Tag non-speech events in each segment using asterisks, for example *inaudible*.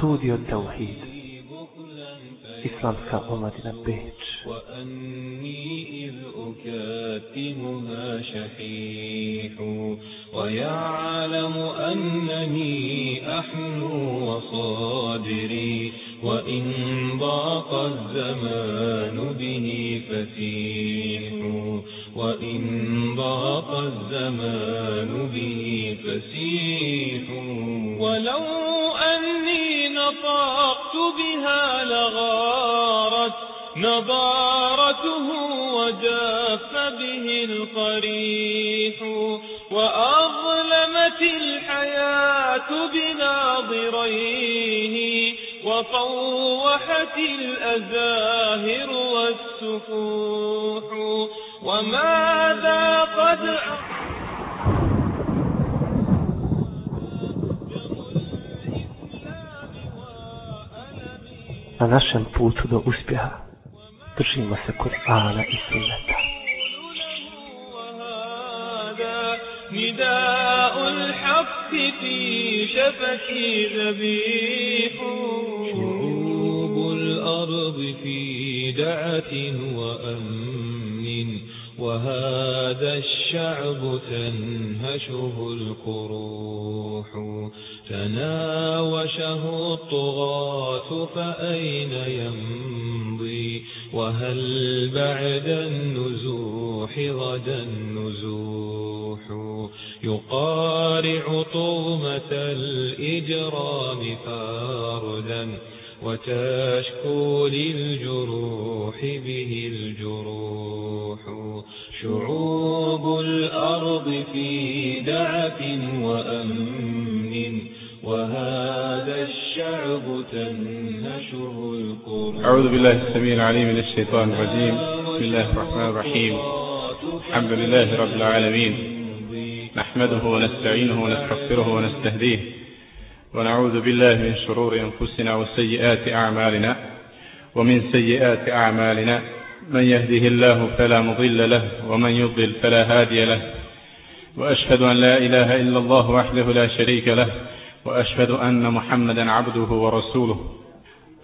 Studio Tauhid Islamska omladina Beč وأني إذ أكاتمها شحيح ويعلم أنني أحلو وصادري وإن ضاق الزمان به فسيح وإن ضاق الزمان به فسيح ولو أني نطقت بها لغارت نضارته وجاف به القريح وأظلمت الحياة بناظريه وطوحت الأزاهر والسفوح. وماذا قد Na našem putu do uspjeha. Držimo se Kur'ana i Sunneta. نداء الحق في شفتي ذبيح. شعوب الأرض في دعة وأمن. وهذا الشعب تنهشه القروح. تناوشه الطغاة فأين يمضي؟ وهل بعد النزوح غدا النزوح؟ يقارع طغمة الإجرام فاردا وتشكو للجروح به الجروح. شعوب الأرض في دعة وأمن وهذا الشعب أعوذ بالله السميع العليم من الشيطان الرجيم. بسم الله الرحمن الرحيم. الحمد لله رب العالمين. نحمده ونستعينه ونستغفره ونستهديه. ونعوذ بالله من شرور أنفسنا وسيئات أعمالنا. ومن سيئات أعمالنا من يهده الله فلا مضل له ومن يضلل فلا هادي له. وأشهد أن لا إله إلا الله وحده لا شريك له. وأشهد أن محمدا عبده ورسوله.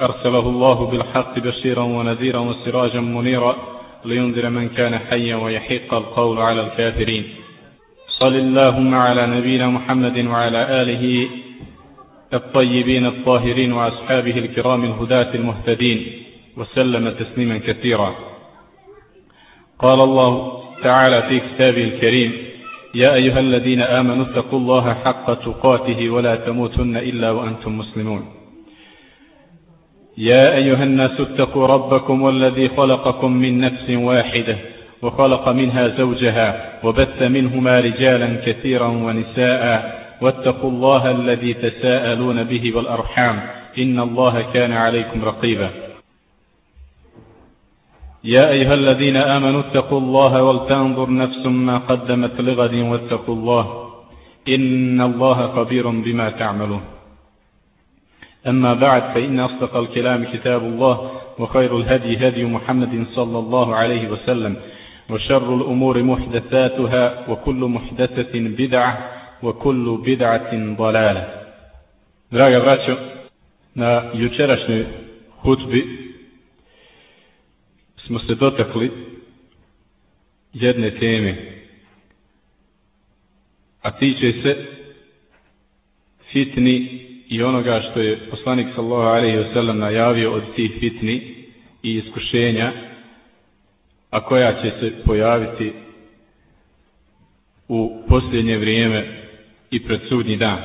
أرسله الله بالحق بشيرا ونذيرا وسراجا منيرا لينذر من كان حيا ويحق القول على الكافرين. صل اللهم على نبينا محمد وعلى آله الطيبين الطاهرين وأصحابه الكرام الهداة المهتدين. وسلم تسليما كثيرا. قال الله تعالى في كتابه الكريم يا أيها الذين آمنوا اتقوا الله حق تقاته ولا تموتن إلا وأنتم مسلمون. يا أيها الناس اتقوا ربكم والذي خلقكم من نفس واحدة وخلق منها زوجها وبث منهما رجالا كثيرا ونساء واتقوا الله الذي تساءلون به والأرحام إن الله كان عليكم رقيبا. يا أيها الذين آمنوا اتقوا الله ولتنظر نفس ما قدمت لغد واتقوا الله إن الله خبير بما تعملون. أما بعد فإن أصدق الكلام كتاب الله وخير الهدي هدي محمد صلى الله عليه وسلم وشر الأمور محدثاتها وكل محدثة بدعة وكل بدعة ضلالة. Draga braćo, na jučerašnjoj hutbi smo se dotakli jedne teme, a tiče se fitni i onoga što je poslanik sallallahu alejhi ve sellem najavio od tih fitni i iskušenja a koja će se pojaviti u posljednje vrijeme i pred sudnji dan.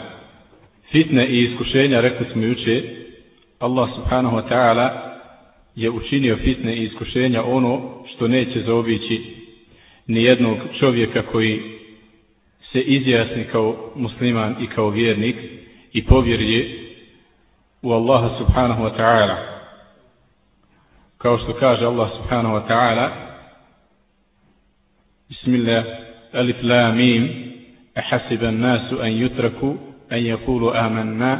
Fitne i iskušenja, rekli smo juče, Allah subhanahu wa ta'ala je učinio fitne i iskušenja ono što neće zaobići nijednog čovjeka koji se izjasni kao musliman i kao vjernik i povjeri u Allaha subhanahu wa ta'ala. Kao što kaže Allah subhanahu wa ta'ala Bismillah Alif la mim Ahasiban nasu an yutraku an yakulu amanna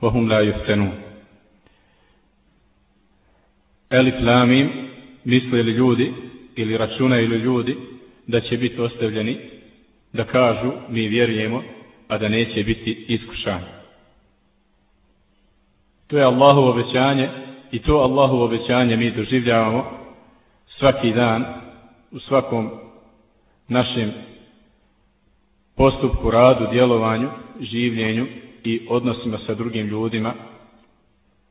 wa hum la yuftanun Elif Lamim misle li ljudi ili računaju li ljudi da će biti ostavljeni da kažu mi vjerujemo a da neće biti iskušani. To je Allahu obećanje i to Allahu obećanje mi doživljavamo svaki dan u svakom našem postupku, radu, djelovanju, življenju i odnosima sa drugim ljudima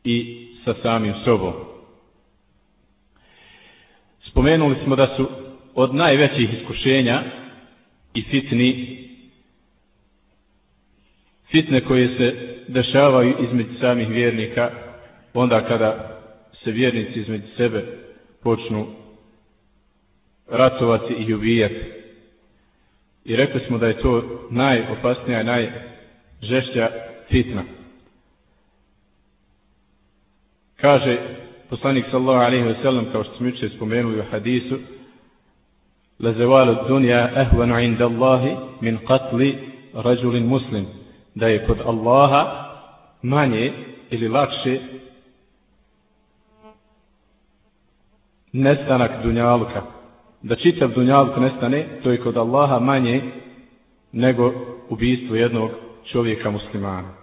i sa samim sobom. Spomenuli smo da su od najvećih iskušenja i fitni fitne koje se dešavaju između samih vjernika onda kada se vjernici između sebe počnu ratovati i ubijati. I rekli smo da je to najopasnija i najžešća fitna. Kaže poslanik sallallahu alaihi ve sellem kao što smo jučer spomenuli u hadisu la zawalu dunja ahwanu inda Allahi min qatli rađulin muslim. Da je kod Allaha manje ili lakše nestanak dunjaluka. Da čitav dunjaluk nestane to je kod Allaha manje nego ubistvo jednog čovjeka muslimana.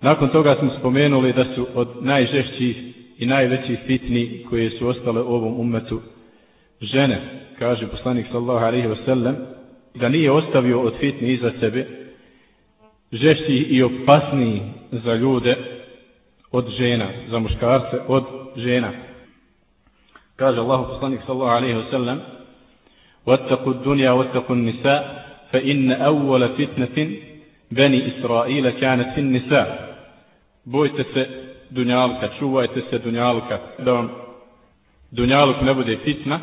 Nakon toga smo spomenuli da su od najžešćih i najvećih fitni koje su ostale u ovom umetu žene, kaže poslanik sallallahu alaihi wa sallam, da nije ostavio od fitni iza sebe žešći i opasniji za ljude od žena, za muškarce od žena. Kaže Allah poslanik sallallahu alaihi wa sallam, واتقوا الدنيا واتقوا النساء فإن أول فتنة Beni Israila kane sin nisa. Bojte se dunjalka, čuvajte se dunjalka, da vam dunjaluk ne bude fitna.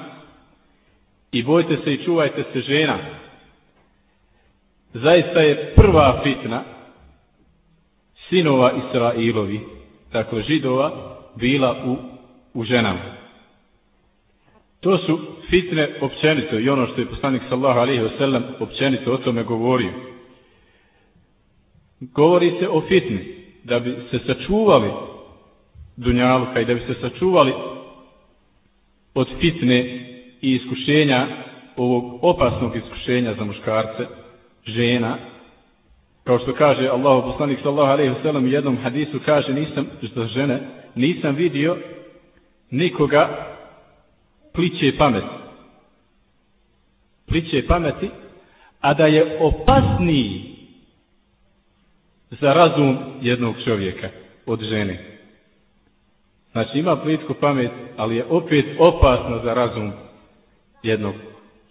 I bojte se i čuvajte se žena. Zaista je prva fitna sinova Israilovi, tako židova, bila u, u ženama. To su fitne općenito i ono što je poslanik sallahu alaihi wa sallam općenito o tome govorio. Govori se o fitni, da bi se sačuvali dunjaluka i da bi se sačuvali od fitne i iskušenja ovog opasnog iskušenja za muškarce, žena, kao što kaže Allah poslanik sallahu alaihi wasallam u jednom hadisu kaže nisam, za žene, nisam vidio nikoga pliće pameti. Pliće pameti, a da je opasniji za razum jednog čovjeka od žene. Znači ima plitku pamet, ali je opet opasno za razum jednog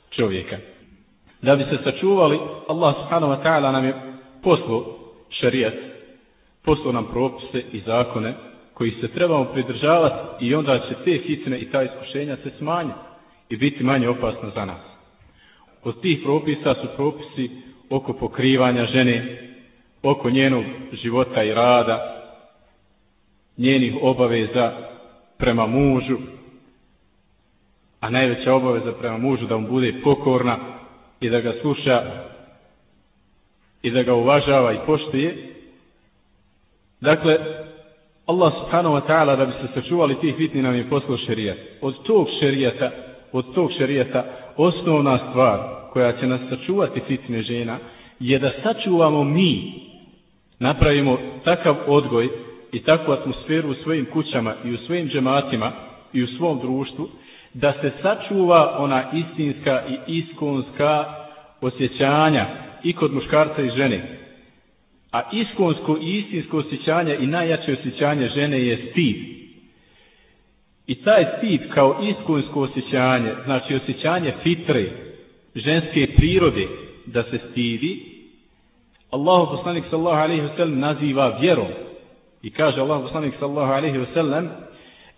čovjeka. Da bi se sačuvali, Allah subhanahu wa ta'ala nam je poslo šarijat, poslo nam propise i zakone koji se trebamo pridržavati i onda će te hitne i ta iskušenja se smanjiti i biti manje opasno za nas. Od tih propisa su propisi oko pokrivanja žene, oko njenog života i rada, njenih obaveza prema mužu, a najveća obaveza prema mužu da mu bude pokorna i da ga sluša i da ga uvažava i poštuje. Dakle, Allah subhanahu wa ta'ala da bi se sačuvali tih fitni nam je poslao šerijat. Od tog šerijata, od tog šerijata, osnovna stvar koja će nas sačuvati fitne žena je da sačuvamo mi napravimo takav odgoj i takvu atmosferu u svojim kućama i u svojim džematima i u svom društvu, da se sačuva ona istinska i iskonska osjećanja i kod muškarca i žene. A iskonsko i istinsko osjećanje i najjače osjećanje žene je stid. I taj stid kao iskonsko osjećanje, znači osjećanje fitre, ženske prirode, da se stidi, Allahu poslanik sallallahu alejhi ve sellem naziva vjerom. I kaže Allahu poslanik sallallahu alejhi ve sellem: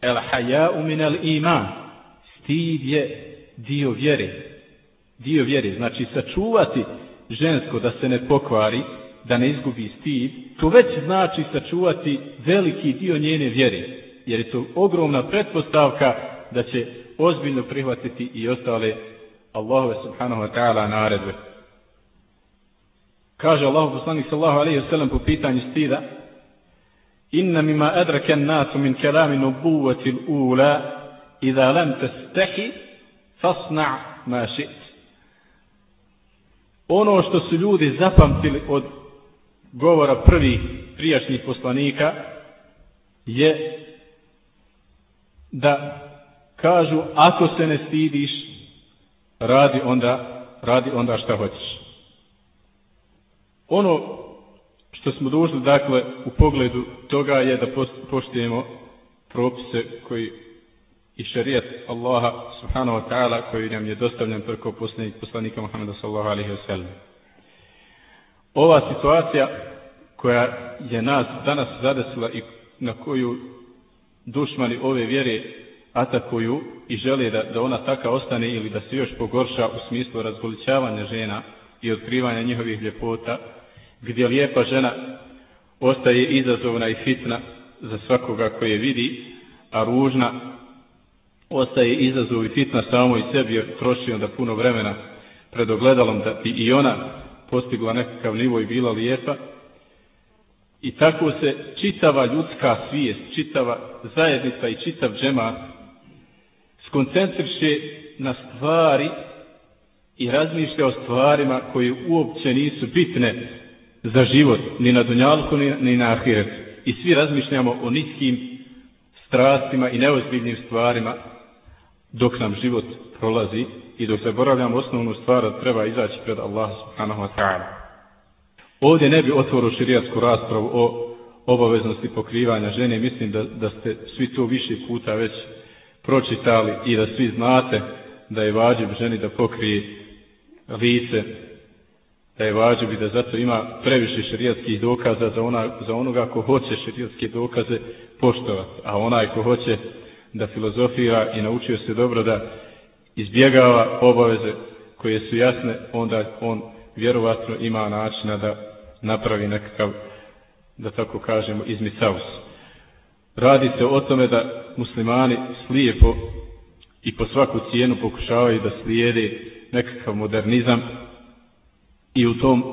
El haja'u min al iman. Stid je dio vjere. Dio vjere. Znači sačuvati žensko da se ne pokvari, da ne izgubi stid, to već znači sačuvati veliki dio njene vjere. Jer je to ogromna pretpostavka da će ozbiljno prihvatiti i ostale Allahove subhanahu wa ta'ala naredbe. Kaže Allah poslanik sallahu alaihi wasallam po pitanju stida. Inna mima adrake nasu min kelami nubuvati l'ula Iza lam testehi fasna' ma šit Ono što su ljudi zapamtili od govora prvih prijašnjih poslanika je da kažu ako se ne stidiš radi onda radi onda šta hoćeš ono što smo dužni dakle u pogledu toga je da poštujemo propise koji i šarijet Allaha subhanahu wa ta'ala koji nam je dostavljen preko poslanika, poslanika Muhammeda sallahu alaihi wa sallam. Ova situacija koja je nas danas zadesila i na koju dušmani ove vjere atakuju i žele da, da ona taka ostane ili da se još pogorša u smislu razgoličavanja žena i otkrivanja njihovih ljepota, gdje lijepa žena ostaje izazovna i fitna za svakoga koje vidi, a ružna ostaje izazov i fitna samo i sebi jer troši onda puno vremena pred ogledalom da bi i ona postigla nekakav nivo i bila lijepa. I tako se čitava ljudska svijest, čitava zajednica i čitav džema skoncentriše na stvari i razmišlja o stvarima koje uopće nisu bitne za život, ni na dunjalku, ni, ni na ahiret. I svi razmišljamo o niskim strastima i neozbiljnim stvarima dok nam život prolazi i dok se boravljamo osnovnu stvar da treba izaći pred Allah subhanahu wa ta'ala. Ovdje ne bi otvorio širijatsku raspravu o obaveznosti pokrivanja žene. Mislim da, da ste svi to više puta već pročitali i da svi znate da je vađib ženi da pokrije lice, da je vađib i da zato ima previše širijatskih dokaza za, ona, za onoga ko hoće širijatske dokaze poštovati, a onaj ko hoće da filozofira i naučio se dobro da izbjegava obaveze koje su jasne, onda on vjerovatno ima načina da napravi nekakav, da tako kažemo, izmicaus. Radi se o tome da muslimani slijepo i po svaku cijenu pokušavaju da slijede nekakav modernizam i u tom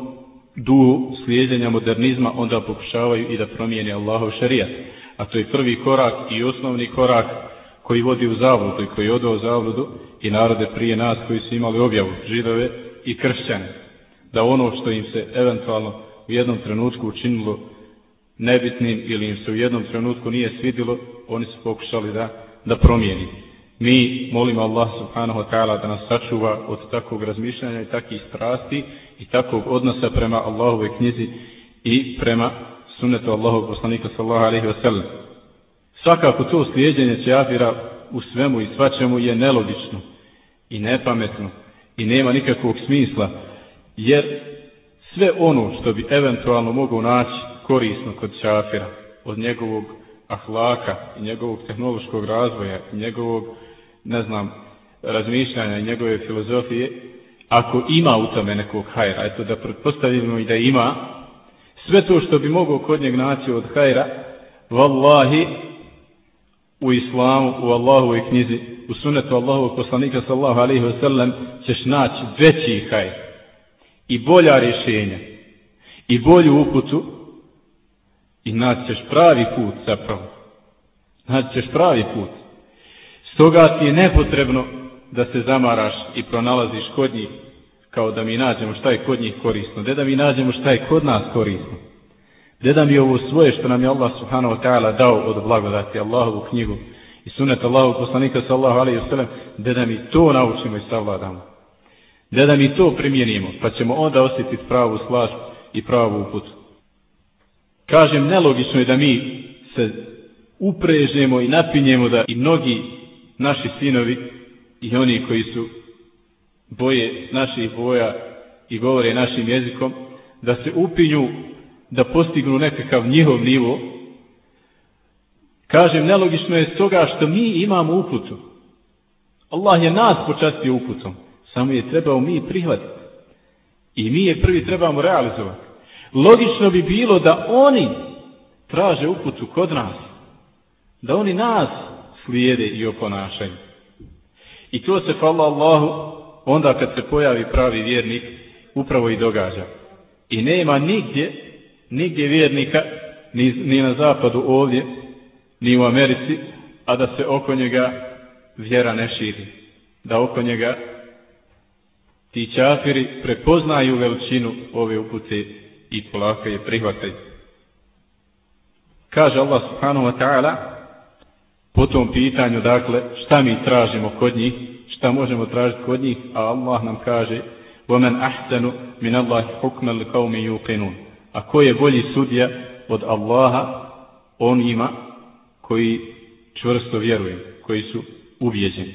duhu slijedjenja modernizma onda pokušavaju i da promijene Allahov šarijat. A to je prvi korak i osnovni korak koji vodi u zavludu i koji je odao zavludu i narode prije nas koji su imali objavu, židove i kršćane. Da ono što im se eventualno u jednom trenutku učinilo nebitnim ili im se u jednom trenutku nije svidilo, oni su pokušali da, da promijeni. Mi molimo Allah subhanahu wa ta'ala da nas sačuva od takvog razmišljanja i takih strasti i takvog odnosa prema Allahove knjizi i prema sunnetu Allahog poslanika sallahu alaihi wa sallam. Svakako to slijedjenje čafira u svemu i svačemu je nelogično i nepametno i nema nikakvog smisla, jer sve ono što bi eventualno mogao naći korisno kod čafira, od njegovog ahlaka i njegovog tehnološkog razvoja i njegovog, ne znam, razmišljanja njegove filozofije, ako ima u tome nekog hajra, eto da pretpostavimo i da ima, sve to što bi mogao kod njeg naći od hajra, vallahi, u islamu, u Allahovoj knjizi, u sunetu Allahovog poslanika sallahu alaihi wa sallam, ćeš naći veći hajr i bolja rješenja i bolju uputu i naći ćeš pravi put zapravo. Naći ćeš pravi put. Stoga ti je nepotrebno da se zamaraš i pronalaziš kod njih kao da mi nađemo šta je kod njih korisno. Da da mi nađemo šta je kod nas korisno. Gdje da mi ovo svoje što nam je Allah subhanahu wa ta'ala dao od blagodati Allahovu knjigu i sunet Allahu poslanika sallahu alaihi wa sallam, gdje da mi to naučimo i savladamo. Gdje da mi to primjenimo, pa ćemo onda osjetiti pravu slaž i pravu uputu. Kažem, nelogično je da mi se uprežemo i napinjemo da i mnogi naši sinovi i oni koji su boje naših boja i govore našim jezikom, da se upinju da postignu nekakav njihov nivo, Kažem, nelogično je stoga što mi imamo uputu. Allah je nas počastio uputom. Samo je trebao mi prihvatiti. I mi je prvi trebamo realizovati. Logično bi bilo da oni traže uputu kod nas. Da oni nas slijede i oponašaju. I to se, hvala Allahu, onda kad se pojavi pravi vjernik, upravo i događa. I nema nigdje, nigdje vjernika, ni, ni na zapadu ovdje, ni u Americi, a da se oko njega vjera ne širi. Da oko njega ti čafiri prepoznaju veličinu ove upute i polaka je prihvataju. Kaže Allah subhanahu wa ta'ala po tom pitanju, dakle, šta mi tražimo kod njih, šta možemo tražiti kod njih, a Allah nam kaže وَمَنْ أَحْسَنُ مِنَ اللَّهِ حُكْمَ لِقَوْمِ يُقِنُونَ A ko je bolji sudija od Allaha onima koji čvrsto vjeruju, koji su ubijeđeni.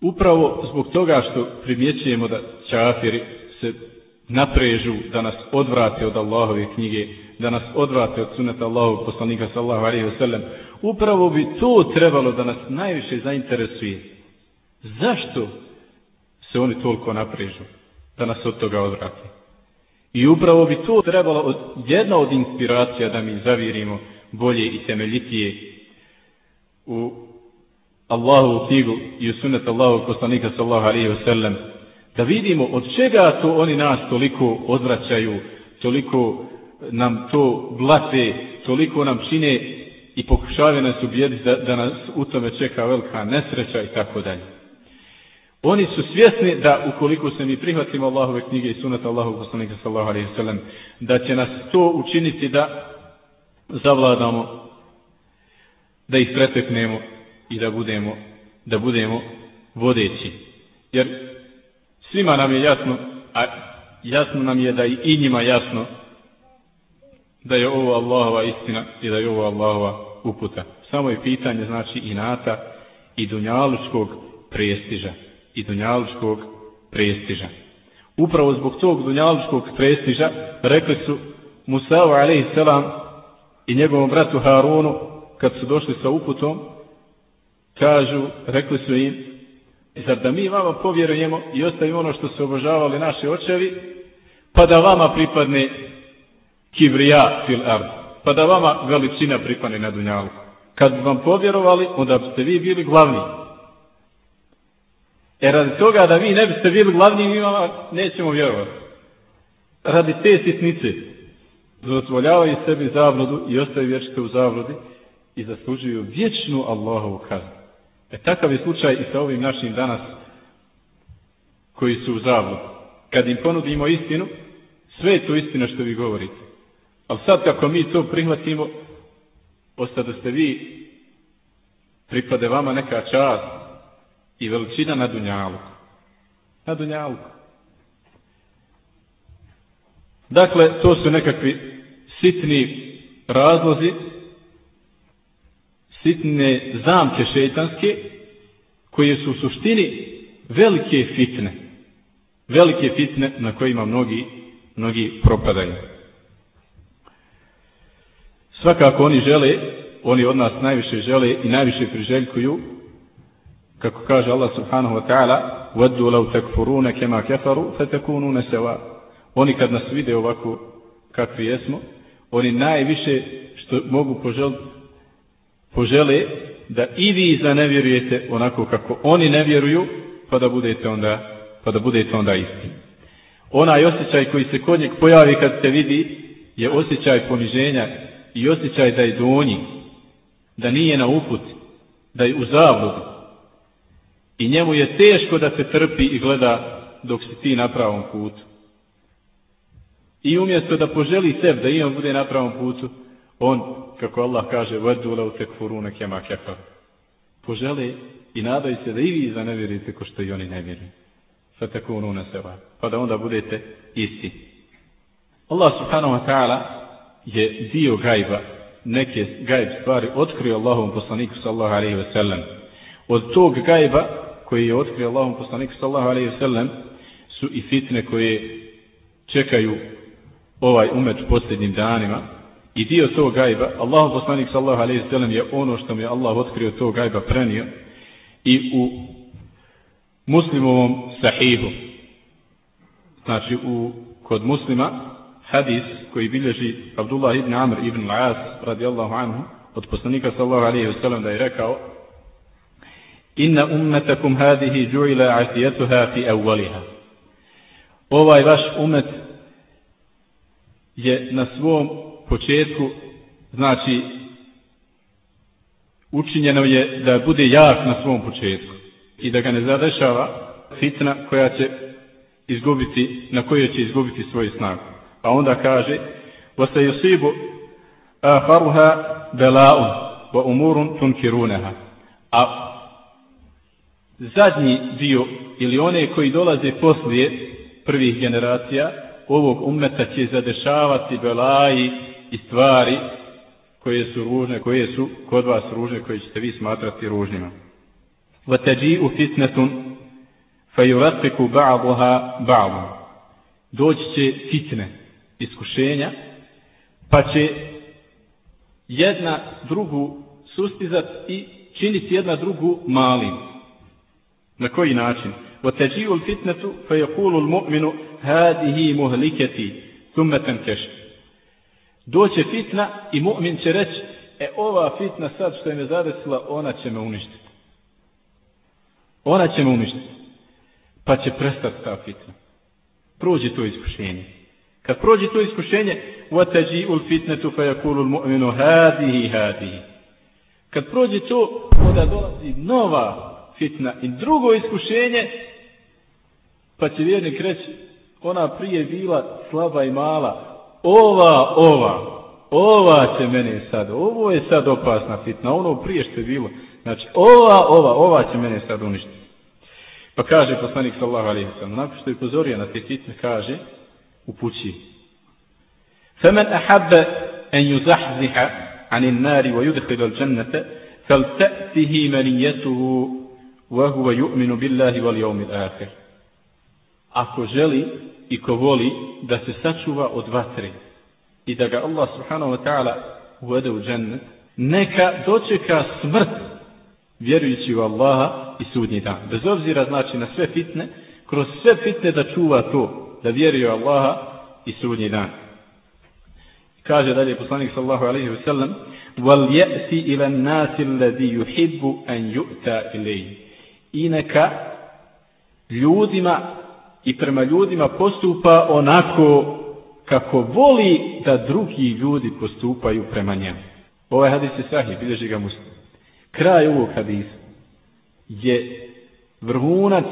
Upravo zbog toga što primjećujemo da čafiri se naprežu da nas odvrate od Allahove knjige, da nas odvrate od suneta Allahovog poslanika sallahu alaihi wasallam, upravo bi to trebalo da nas najviše zainteresuje. Zašto se oni toliko naprežu da nas od toga odvrate? I upravo bi to trebalo od, jedna od inspiracija da mi zavirimo bolje i temeljitije u Allahu knjigu i u sunet Allahovog poslanika sallahu alaihi wasallam, sallam da vidimo od čega to oni nas toliko odvraćaju, toliko nam to blate, toliko nam čine i pokušavaju nas ubijediti da, da nas u tome čeka velika nesreća i tako dalje. Oni su svjesni da ukoliko se mi prihvatimo Allahove knjige i sunata Allahu poslanika sallahu alaihi sallam, da će nas to učiniti da zavladamo, da ih preteknemo i da budemo, da budemo vodeći. Jer svima nam je jasno, a jasno nam je da i njima jasno da je ovo Allahova istina i da je ovo Allahova uputa. Samo je pitanje znači inata i dunjalučkog prestiža. I dunjalučkog prestiža. Upravo zbog tog dunjalučkog prestiža rekli su Musa'u a.s. i njegovom bratu Harunu kad su došli sa uputom kažu, rekli su im zar da mi vama povjerujemo i ostavimo ono što su obožavali naši očevi pa da vama pripadne kivrija fil ard. Pa da vama veličina pripadne na dunjalu. Kad bi vam povjerovali, onda biste vi bili glavni. E radi toga da vi ne biste bili glavni, mi vama nećemo vjerovati. Radi te sitnice dozvoljavaju sebi zabludu i ostaju vječite u zabludi i zaslužuju vječnu Allahovu kaznu. E takav je slučaj i sa ovim našim danas koji su u zavodu. Kad im ponudimo istinu, sve je to istina što vi govorite. Ali sad kako mi to prihvatimo, ostado ste vi, pripade vama neka čast i veličina na dunjalu. Na dunjalu. Dakle, to su nekakvi sitni razlozi, sitne zamke šeitanske, koje su u suštini velike fitne. Velike fitne na kojima mnogi, mnogi propadaju svakako oni žele, oni od nas najviše žele i najviše priželjkuju, kako kaže Allah subhanahu wa ta'ala, وَدُّوا لَوْ تَكْفُرُونَ كَمَا كَفَرُوا فَتَكُونُونَ سَوَا Oni kad nas vide ovako kakvi jesmo, oni najviše što mogu poželiti, požele da i vi zanevjerujete onako kako oni ne vjeruju, pa da budete onda, pa da budete onda isti. Onaj osjećaj koji se kod njeg pojavi kad se vidi, je osjećaj poniženja i osjećaj da je donji, da nije na uput, da je u zabludu. I njemu je teško da se trpi i gleda dok si ti na pravom putu. I umjesto da poželi sebe da i on bude na pravom putu, on, kako Allah kaže, vadu leu tekfurune kema kefar. Požele i nadaju se da i vi zanevjerite ko što i oni ne vjeruju. Sa tako seba. Pa da onda budete isti. Allah subhanahu wa ta'ala je dio gajba, neke gajb stvari otkrio Allahovom poslaniku sallahu alaihi ve sellem. Od tog gajba koji je otkrio Allahovom poslaniku sallahu alaihi ve sellem su i fitne koje čekaju ovaj umet u posljednjim danima i dio tog gajba, Allahu poslanik sallahu alaihi sallam je ono što mi je Allah otkrio tog gajba prenio i u muslimovom sahihu, znači u, kod muslima, hadis koji bilježi Abdullah ibn Amr ibn Al-As radijallahu anhu, od poslanika sallahu alaihi sallam da je rekao, Inna ummetakum hadihi ju'ila asijetuha fi awaliha. Ovaj vaš umet je na svom početku, znači, učinjeno je da bude jak na svom početku i da ga ne zadešava fitna koja će izgubiti, na kojoj će izgubiti svoju snagu. Pa onda kaže, وَسَ يُصِيبُ آخَرُهَا بَلَاءٌ وَأُمُورٌ تُنْكِرُونَهَا A zadnji dio ili one koji dolaze poslije prvih generacija ovog ummeta će zadešavati belaji i stvari koje su ružne, koje su kod vas ružne, koje ćete vi smatrati ružnjima. وَتَجِيءُ فِتْنَةٌ فَيُرَتِكُ بَعْضُهَا بَعْضُ Doći će fitne, iskušenja, pa će jedna drugu sustizat i činiti jedna drugu malim. Na koji način? وتجيء الفتنة فيقول المؤمن هذه مهلكتي ثم تنكشف doće fitna i mu'min će reći e ova fitna sad što je me zadesila ona će me uništiti ona će me uništiti pa će prestati ta fitna prođe to iskušenje kad prođe to iskušenje وَتَجِيءُ الْفِتْنَةُ فَيَكُولُ الْمُؤْمِنُ هَذِهِ هَذِهِ kad prođe to onda dolazi nova fitna i drugo iskušenje Pa će vjernik reći, ona prije bila slaba i mala, ova, ova, ova će mene sad, ovo je sad opasna fitna, ono prije što je bilo. Znači, ova, ova, ova će mene sad uništiti. Pa kaže poslanik sallahu alaihi sallam, nakon što je upozorio na te fitne, kaže, u pući. فمن أحب أن يزحزح عن النار ويدخل الجنة فلتأته منيته وهو يؤمن بالله واليوم الآخر ako želi i ko voli da se sačuva od vatre i da ga Allah subhanahu wa ta'ala uvede u džennet, neka dočeka smrt vjerujući u Allaha i sudnji dan. Bez obzira znači na sve fitne, kroz sve fitne da čuva to, da vjeruje u Allaha i sudnji dan. Kaže dalje poslanik sallahu alaihi wa sallam, wal إِلَى النَّاسِ الَّذِي يُحِبُّ yuhibbu an yu'ta. I neka ljudima i prema ljudima postupa onako kako voli da drugi ljudi postupaju prema njemu. Ovaj hadis je sahih, bilježi ga muslim. Kraj ovog hadisa je vrhunac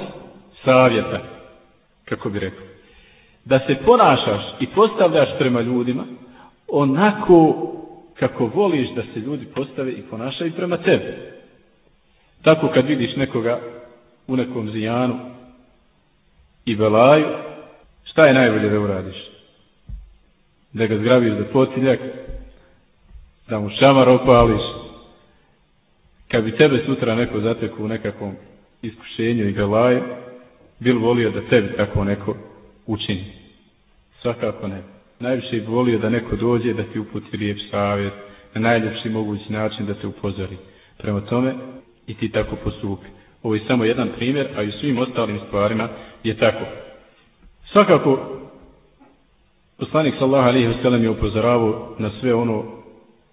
savjeta, kako bi rekao, da se ponašaš i postavljaš prema ljudima onako kako voliš da se ljudi postave i ponašaju prema tebi. Tako kad vidiš nekoga u nekom zijanu, i belaju, šta je najbolje da uradiš? Da ga zgrabiš za potiljak, da mu šamar opališ, kad bi tebe sutra neko zateku u nekakvom iskušenju i belaju, bil volio da tebi tako neko učini? Svakako ne. Najviše bi volio da neko dođe da ti uputi riječ savjet, na najljepši mogući način da te upozori. Prema tome, i ti tako postupi. Ovo je samo jedan primjer, a i svim ostalim stvarima je tako. Svakako, poslanik sallaha alihi vselem je upozoravao na sve ono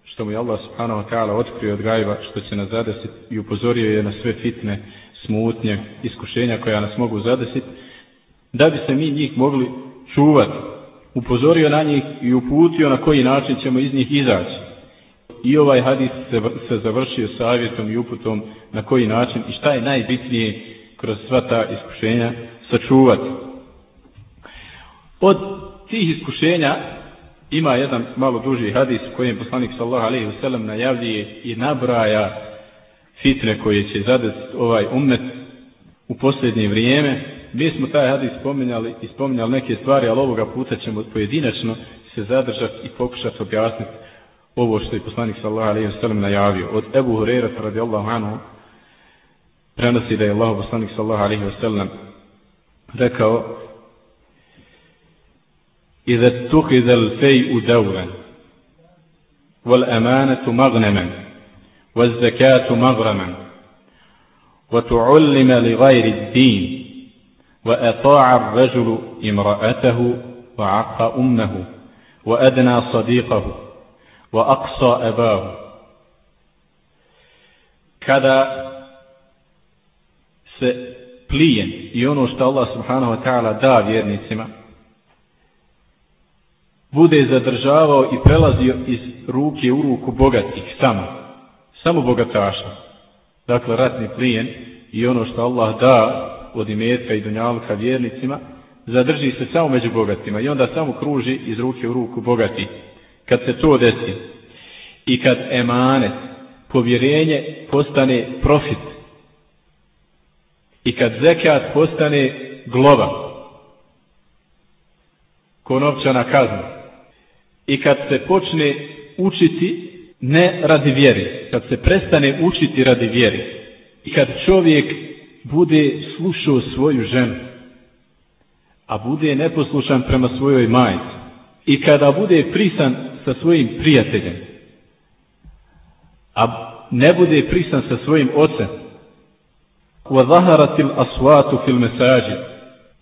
što mu je Allah subhanahu wa ta'ala otkrio od gajba, što će nas zadesiti i upozorio je na sve fitne, smutnje, iskušenja koja nas mogu zadesiti, da bi se mi njih mogli čuvati. Upozorio na njih i uputio na koji način ćemo iz njih izaći. I ovaj hadis se, se završio savjetom i uputom na koji način i šta je najbitnije kroz sva ta iskušenja sačuvati. Od tih iskušenja ima jedan malo duži hadis u kojem poslanik sallallahu alejhi ve sellem najavljuje i nabraja fitne koje će zadesiti ovaj ummet u posljednje vrijeme. Mi smo taj hadis spominjali i spominjali neke stvari, ali ovoga puta ćemo pojedinačno se zadržati i pokušati objasniti ovo što je poslanik sallahu alaihi wa sallam najavio. Od Ebu Hureyra radijallahu anhu prenosi da je Allah poslanik sallahu alaihi wa sallam rekao tuhiza l-fej u dauran والأمانة مغنما والزكاة مغرما وتعلم لغير الدين وأطاع الرجل امرأته وعق أمه وأدنى صديقه wa aqsa abahu. Kada se plijen i ono što Allah subhanahu wa ta'ala da vjernicima bude zadržavao i prelazio iz ruke u ruku bogatih samo samo bogataša. Dakle ratni plijen i ono što Allah da od imetka i dunjalka vjernicima zadrži se samo među bogatima i onda samo kruži iz ruke u ruku bogatih kad se to desi i kad emanet povjerenje postane profit i kad zekat postane globa ko novčana kazna. I kad se počne učiti ne radi vjeri kad se prestane učiti radi vjeri i kad čovjek bude slušao svoju ženu a bude neposlušan prema svojoj majici i kada bude prisan sa svojim prijateljem a ne bude prisan sa svojim ocem wa zaharatil aswatu fil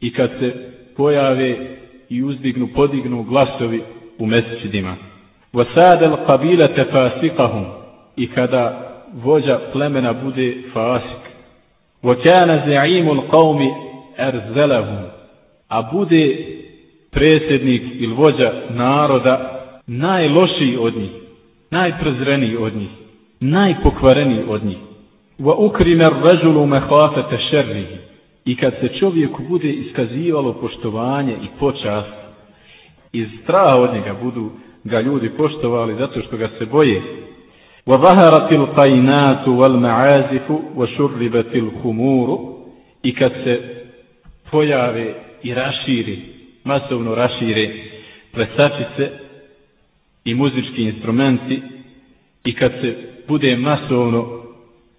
i kad se pojave i uzdignu, podignu glasovi u mesečidima wa sadal qabila i kada vođa plemena bude fasik. Wa kana za'imul qawmi a bude predsjednik ili vođa naroda najlošiji od njih najprezreniji od njih najpokvareniji od njih. Wa ukrime ar-rajulu mehafete šerrihi. I kad se čovjeku bude iskazivalo poštovanje i počast, iz straha od njega budu ga ljudi poštovali zato što ga se boje. Wa zaharatil qainatu wal ma'azifu wa shurribatil khumuru. I kad se pojave i raširi, masovno rašire plesačice i muzički instrumenti i kad se bude masovno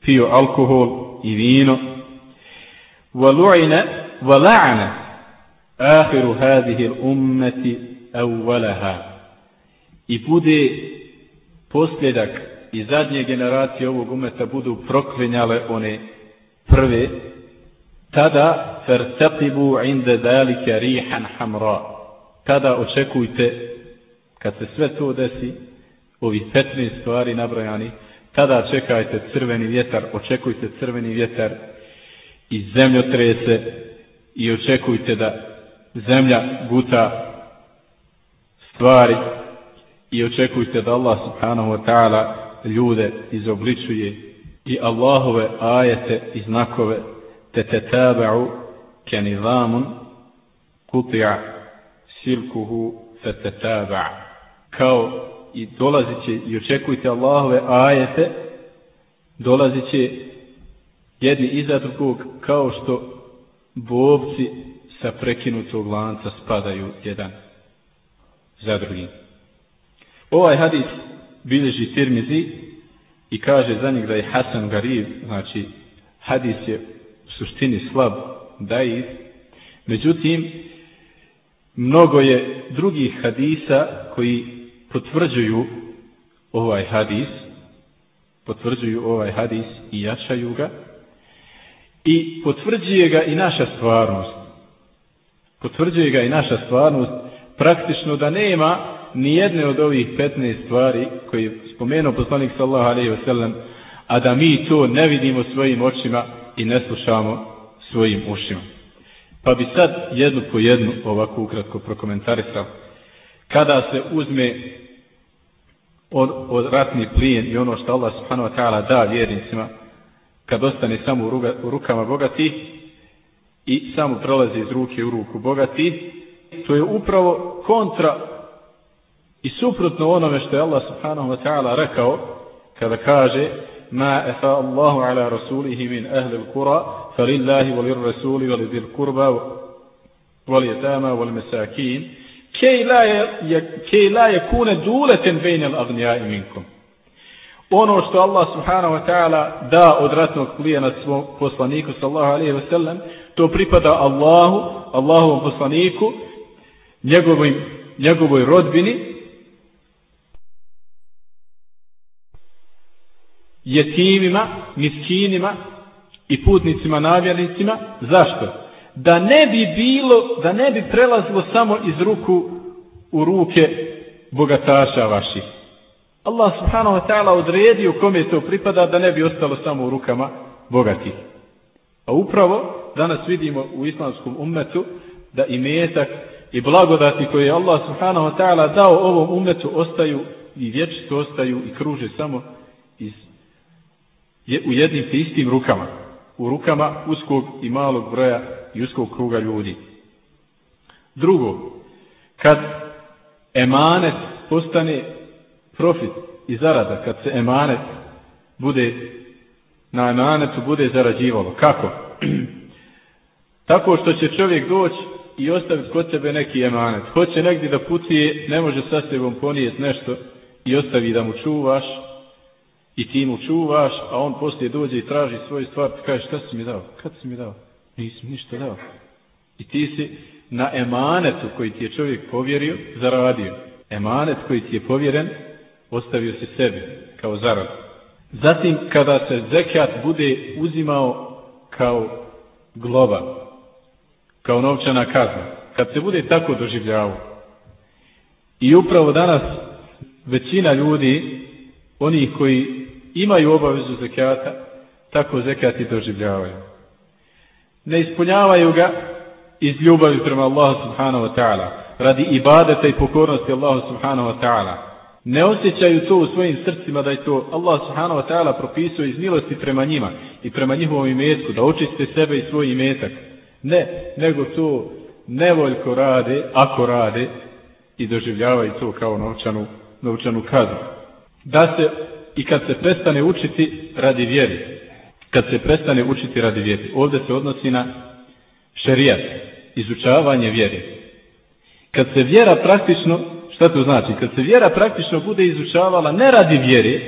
pio alkohol i vino ولعن ولعن آخر هذه الأمة أولها i bude posljedak i zadnje generacije ovog umeta budu proklinjale one prve tada fertaqibu inda dalika rihan hamra. Tada očekujte kad se sve to desi ovi 15 stvari nabrojani tada čekajte crveni vjetar, očekujte crveni vjetar i zemljotrese i očekujte da zemlja guta stvari i očekujte da Allah subhanahu wa ta'ala ljude izobličuje i Allahove ajete i znakove تتتابع كنظام قطع سلكه فتتابع kutija kao i dolazit će i očekujte Allahove ajete dolazit će jedni iza drugog kao što bobci sa prekinutog lanca spadaju jedan za drugim. Ovaj hadis bilježi Tirmizi i kaže za njeg da je Hasan Garib, znači hadis je suštini slab, da međutim mnogo je drugih hadisa koji potvrđuju ovaj hadis, potvrđuju ovaj hadis i jačaju ga. I potvrđuje ga i naša stvarnost. Potvrđuje ga i naša stvarnost. Praktično da nema ni jedne od ovih 15 stvari koje je spomenuo poslanik sallahu alaihi wasallam, a da mi to ne vidimo svojim očima i ne slušamo svojim ušima. Pa bi sad jednu po jednu ovako ukratko prokomentarisao kada se uzme od, od ratni plijen i ono što Allah subhanahu wa ta'ala da vjernicima kad ostane samo u, ruga, u rukama bogati i samo prolazi iz ruke u ruku bogati to je upravo kontra i suprotno onome što je Allah subhanahu wa ta'ala rekao kada kaže ما أفاء Allahu ala rasulihi min ahli القرى فلله وللرسول ولذي rasuli واليتامى والمساكين كي لا wal masakin kej la je, kej la. Ono što Allah subhanahu wa ta'ala da od ratnog plijena svom poslaniku sallahu alaihi wa sallam, to pripada Allahu, Allahovom poslaniku, njegovoj, njegovoj rodbini jetimima, miskinima i putnicima, navjernicima. Zašto? Da ne bi bilo, da ne bi prelazilo samo iz ruku u ruke bogataša vaših. Allah subhanahu wa ta'ala odredio kome to pripada da ne bi ostalo samo u rukama bogatih. A upravo danas vidimo u islamskom ummetu da i metak i blagodati koje je Allah subhanahu wa ta'ala dao ovom ummetu ostaju i vječito ostaju i kruže samo iz, je, u jednim te istim rukama. U rukama uskog i malog broja i uskog kruga ljudi. Drugo, kad emanet postane profit i zarada, kad se emanet bude na emanetu bude zarađivalo. Kako? *clears throat* Tako što će čovjek doći i ostaviti kod sebe neki emanet. Hoće negdje da putije, ne može sa sebom ponijeti nešto i ostavi da mu čuvaš i ti mu čuvaš, a on poslije dođe i traži svoju stvar, ti kažeš šta si mi dao? Kad si mi dao? Nisam ništa dao. I ti si na emanetu koji ti je čovjek povjerio, zaradio. Emanet koji ti je povjeren, ostavio si sebi kao zarad. Zatim, kada se zekat bude uzimao kao globa, kao novčana kazna, kad se bude tako doživljavao, i upravo danas većina ljudi, oni koji imaju obavezu zekata, tako zekati doživljavaju. Ne ispunjavaju ga iz ljubavi prema Allahu subhanahu wa ta'ala, radi ibadeta i pokornosti Allahu subhanahu wa ta'ala. Ne osjećaju to u svojim srcima da je to Allah subhanahu wa ta'ala propisao iz milosti prema njima i prema njihovom imetku, da očiste sebe i svoj imetak. Ne, nego to nevoljko rade, ako rade, i doživljavaju to kao novčanu, novčanu kaznu. Da se, i kad se prestane učiti radi vjeri, kad se prestane učiti radi vjeri, ovdje se odnosi na šerijat, izučavanje vjeri. Kad se vjera praktično, šta to znači? Kad se vjera praktično bude izučavala ne radi vjeri,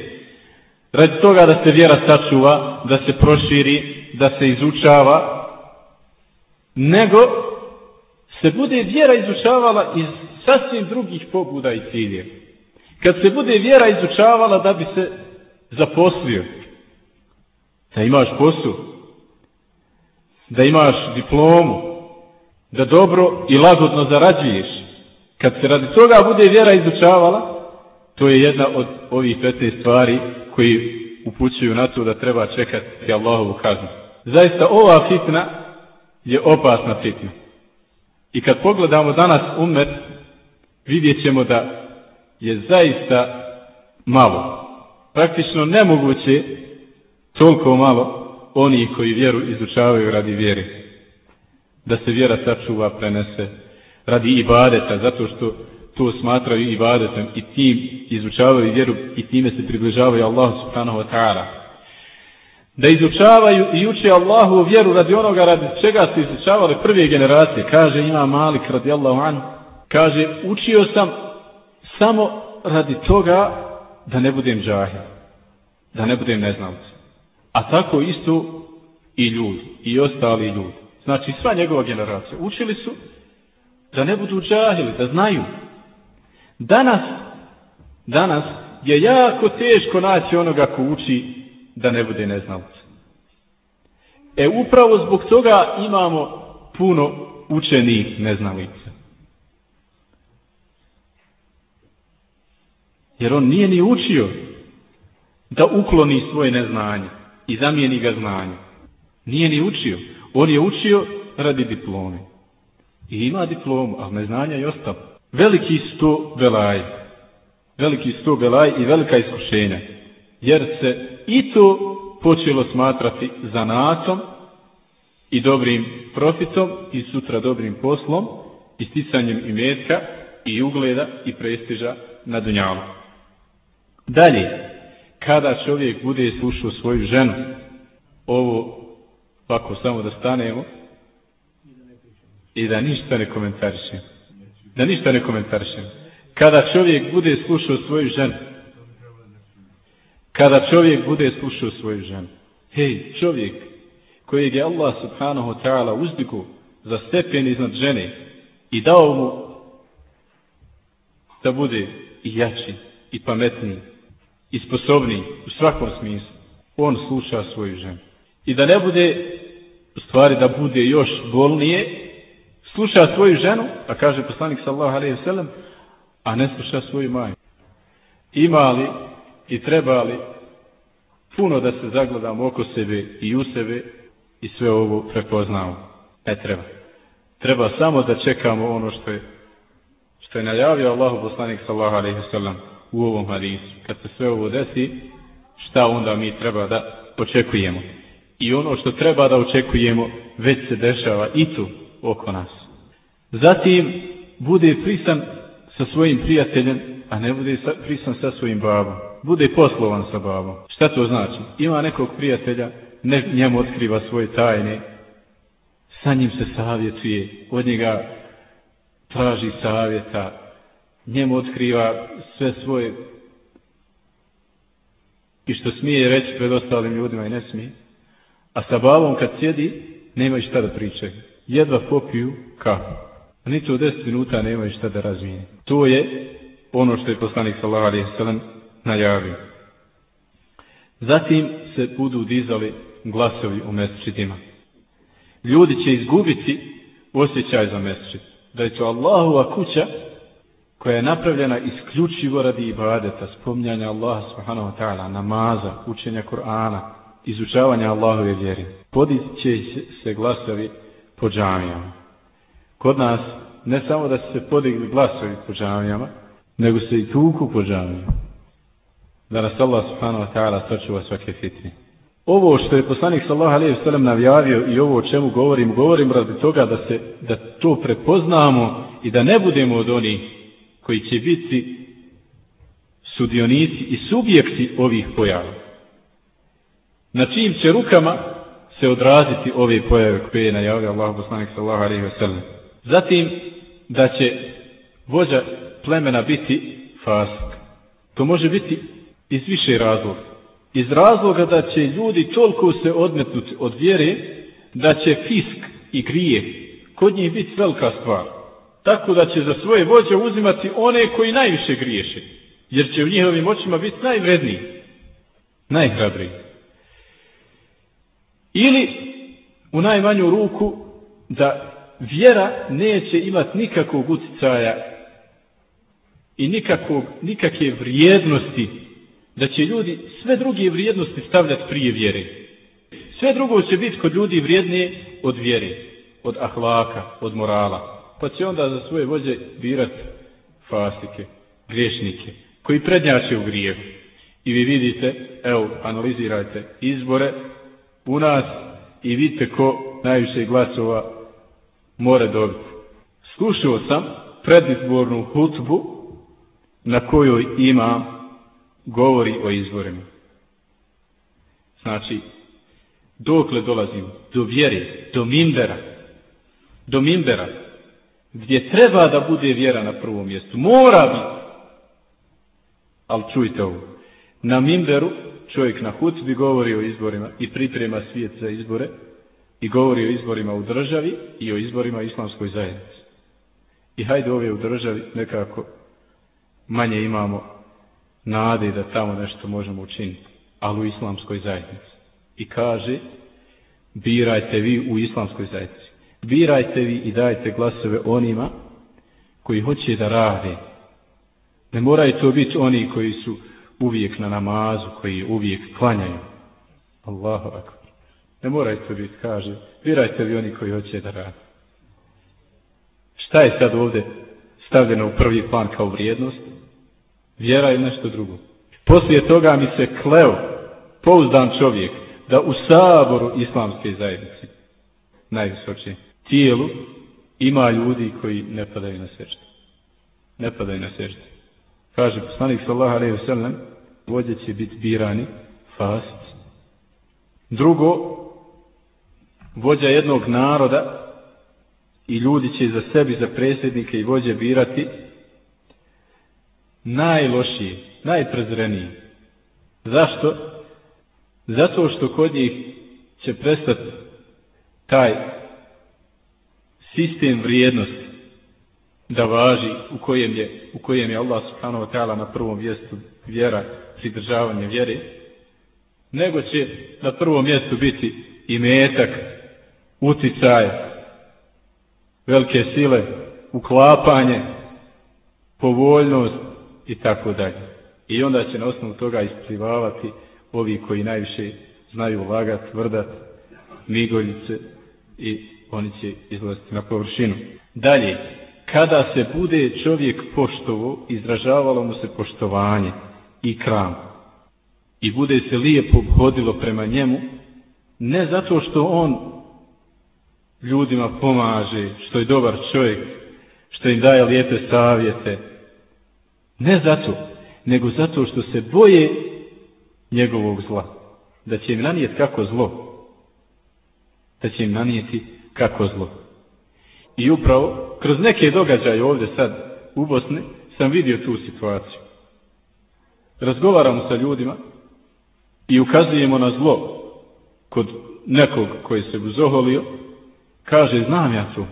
radi toga da se vjera sačuva, da se proširi, da se izučava, nego se bude vjera izučavala iz sasvim drugih pobuda i ciljeva Kad se bude vjera izučavala da bi se zaposlio, da imaš poslu, da imaš diplomu, da dobro i lagodno zarađuješ, kad se radi toga bude vjera izučavala, to je jedna od ovih 15 stvari koji upućuju na to da treba čekati Allahovu kaznu. Zaista ova fitna je opasna fitna. I kad pogledamo danas umet, vidjet ćemo da je zaista malo. Praktično nemoguće toliko malo oni koji vjeru izučavaju radi vjere. Da se vjera sačuva, prenese radi ibadeta, zato što to smatraju ibadetom i tim izučavaju vjeru i time se približavaju Allahu subhanahu wa ta'ala da izučavaju i uče Allahu vjeru radi onoga radi čega su izučavali prve generacije. Kaže ima Malik radi Allahu an. Kaže učio sam samo radi toga da ne budem džahil. Da ne budem neznalci. A tako isto i ljudi. I ostali ljudi. Znači sva njegova generacija. Učili su da ne budu džahili, da znaju. Danas, danas je jako teško naći onoga ko uči da ne bude neznalac. E upravo zbog toga imamo puno učenih neznalica. Jer on nije ni učio da ukloni svoje neznanje i zamijeni ga znanje. Nije ni učio. On je učio radi diplome. I ima diplomu, ali neznanja je ostalo. Veliki sto belaj. Veliki sto belaj i velika iskušenja. Jer se i to počelo smatrati zanatom i dobrim profitom i sutra dobrim poslom i sticanjem imetka i ugleda i prestiža na dunjalu. Dalje, kada čovjek bude slušao svoju ženu, ovo, ovako samo da stanemo, i da ništa ne komentarišem. Da ništa ne komentarišem. Kada čovjek bude slušao svoju ženu, kada čovjek bude slušao svoju ženu. Hej, čovjek kojeg je Allah subhanahu wa ta'ala uzdiku za stepen iznad žene i dao mu da bude i jači, i pametniji, i sposobniji u svakom smislu. on sluša svoju ženu. I da ne bude, u stvari da bude još bolnije, sluša svoju ženu, a kaže poslanik sallahu alaihi sallam, a ne sluša svoju majku. Ima li i treba li puno da se zagledamo oko sebe i u sebe i sve ovo prepoznamo? Ne treba. Treba samo da čekamo ono što je što je najavio Allahu poslanik sallahu alaihi sallam u ovom hadisu. Kad se sve ovo desi, šta onda mi treba da očekujemo? I ono što treba da očekujemo, već se dešava i tu oko nas. Zatim, bude prisan sa svojim prijateljem, a ne bude prisan sa svojim babom. Bude poslovan sa babom. Šta to znači? Ima nekog prijatelja, ne, njemu otkriva svoje tajne, sa njim se savjetuje, od njega traži savjeta, njemu otkriva sve svoje i što smije reći pred ostalim ljudima i ne smije. A sa babom kad sjedi, nema šta da pričaju. Jedva popiju kafu. A niti u deset minuta nema šta da razmini. To je ono što je poslanik sallallahu alaihi sallam najavio. Zatim se budu dizali glasovi u mesečidima. Ljudi će izgubiti osjećaj za mesečid. Da je to Allahova kuća koja je napravljena isključivo radi ibadeta, spomnjanja Allaha subhanahu wa ta'ala, namaza, učenja Kur'ana, izučavanja Allahove vjeri. Podiće se glasovi po džamijama. Kod nas ne samo da se podigli glasovi po džamijama, nego se i tuku po džamijama. Da nas Allah subhanahu wa ta'ala sačuva svake fitne. Ovo što je poslanik sallallahu alejhi ve sellem navjavio i ovo o čemu govorim, govorim radi toga da se da to prepoznamo i da ne budemo od onih koji će biti sudionici i subjekti ovih pojava. Na čijim će rukama se odraziti ove pojave koje je najavio Allah poslanik sallallahu alejhi wasallam. Zatim da će vođa plemena biti fasik. To može biti iz više razloga iz razloga da će ljudi toliko se odmetnuti od vjere, da će fisk i grije kod njih biti velika stvar. Tako da će za svoje vođe uzimati one koji najviše griješe, jer će u njihovim očima biti najvredniji, najhrabriji. Ili u najmanju ruku da vjera neće imati nikakvog utjecaja i nikakvog, nikakve vrijednosti da će ljudi sve druge vrijednosti stavljati prije vjere. Sve drugo će biti kod ljudi vrijednije od vjere, od ahlaka, od morala. Pa će onda za svoje vođe birati fasike, griješnike, koji prednjače u grijevu. I vi vidite, evo, analizirajte izbore u nas i vidite ko najviše glasova mora dobiti. Slušao sam predizbornu hutbu na kojoj ima govori o izborima. Znači, dokle dolazim? Do vjere, do mimbera. Do mimbera. Gdje treba da bude vjera na prvom mjestu. Mora biti. Ali čujte ovo. Na mimberu čovjek na hutbi govori o izborima i priprema svijet za izbore i govori o izborima u državi i o izborima islamskoj zajednici. I hajde ove u državi nekako manje imamo nade da tamo nešto možemo učiniti, ali u islamskoj zajednici. I kaže, birajte vi u islamskoj zajednici. Birajte vi i dajte glasove onima koji hoće da rade. Ne moraju to biti oni koji su uvijek na namazu, koji uvijek klanjaju. Allahu akbar. Ne moraju to biti, kaže. Birajte vi oni koji hoće da rade. Šta je sad ovdje stavljeno u prvi plan kao vrijednost? Vjera je nešto drugo. Poslije toga mi se kleo, pouzdan čovjek, da u saboru islamske zajednice, najvisočije tijelu, ima ljudi koji ne padaju na sršte. Ne padaju na sršte. Kaže poslanik sallaha alaihi sellem, vođe će biti birani, fast. Drugo, vođa jednog naroda i ljudi će za sebi, za predsjednike i vođe birati najlošiji, najprezreniji. Zašto? Zato što kod njih će prestati taj sistem vrijednosti da važi u kojem je, u kojem je Allah subhanahu wa ta'ala na prvom mjestu vjera, pridržavanje vjere nego će na prvom mjestu biti i metak, uticaj, velike sile, uklapanje, povoljnost i tako dalje. I onda će na osnovu toga isplivavati ovi koji najviše znaju lagat, vrdat, migoljice i oni će izlaziti na površinu. Dalje, kada se bude čovjek poštovo, izražavalo mu se poštovanje i kram. I bude se lijepo obhodilo prema njemu, ne zato što on ljudima pomaže, što je dobar čovjek, što im daje lijepe savjete. Ne zato, nego zato što se boje njegovog zla. Da će im nanijeti kako zlo. Da će im nanijeti kako zlo. I upravo, kroz neke događaje ovdje sad u Bosni, sam vidio tu situaciju. Razgovaramo sa ljudima i ukazujemo na zlo kod nekog koji se uzoholio, kaže, znam ja to.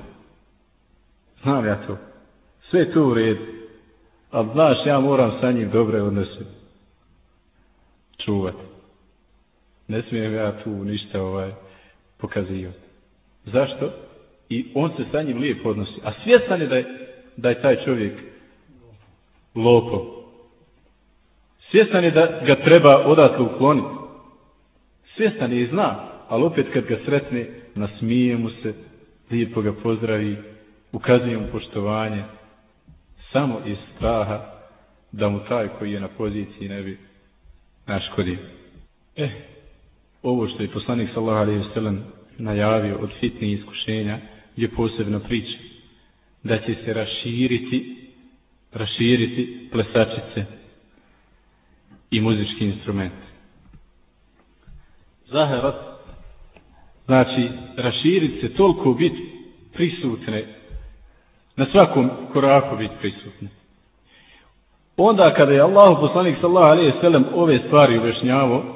Znam ja to. Sve to u redu. Ali znaš, ja moram sa njim dobre odnose čuvati. Ne smijem ja tu ništa ovaj pokazivati. Zašto? I on se sa njim lijepo odnosi. A svjestan je da je, da je taj čovjek lopov. Svjestan je da ga treba odatle ukloniti. Svjestan je i zna, ali opet kad ga sretne, nasmije mu se, lijepo ga pozdravi, ukazuje mu poštovanje, samo iz straha da mu taj koji je na poziciji ne bi naškodio. Eh, ovo što je poslanik sallahu alaihi sellem najavio od fitnih iskušenja je posebna priča. Da će se raširiti, raširiti plesačice i muzički instrument. Zaharat znači raširiti se toliko biti prisutne na svakom koraku biti prisutne. Onda kada je Allah poslanik sallahu alaihi sallam ove stvari uvešnjavo,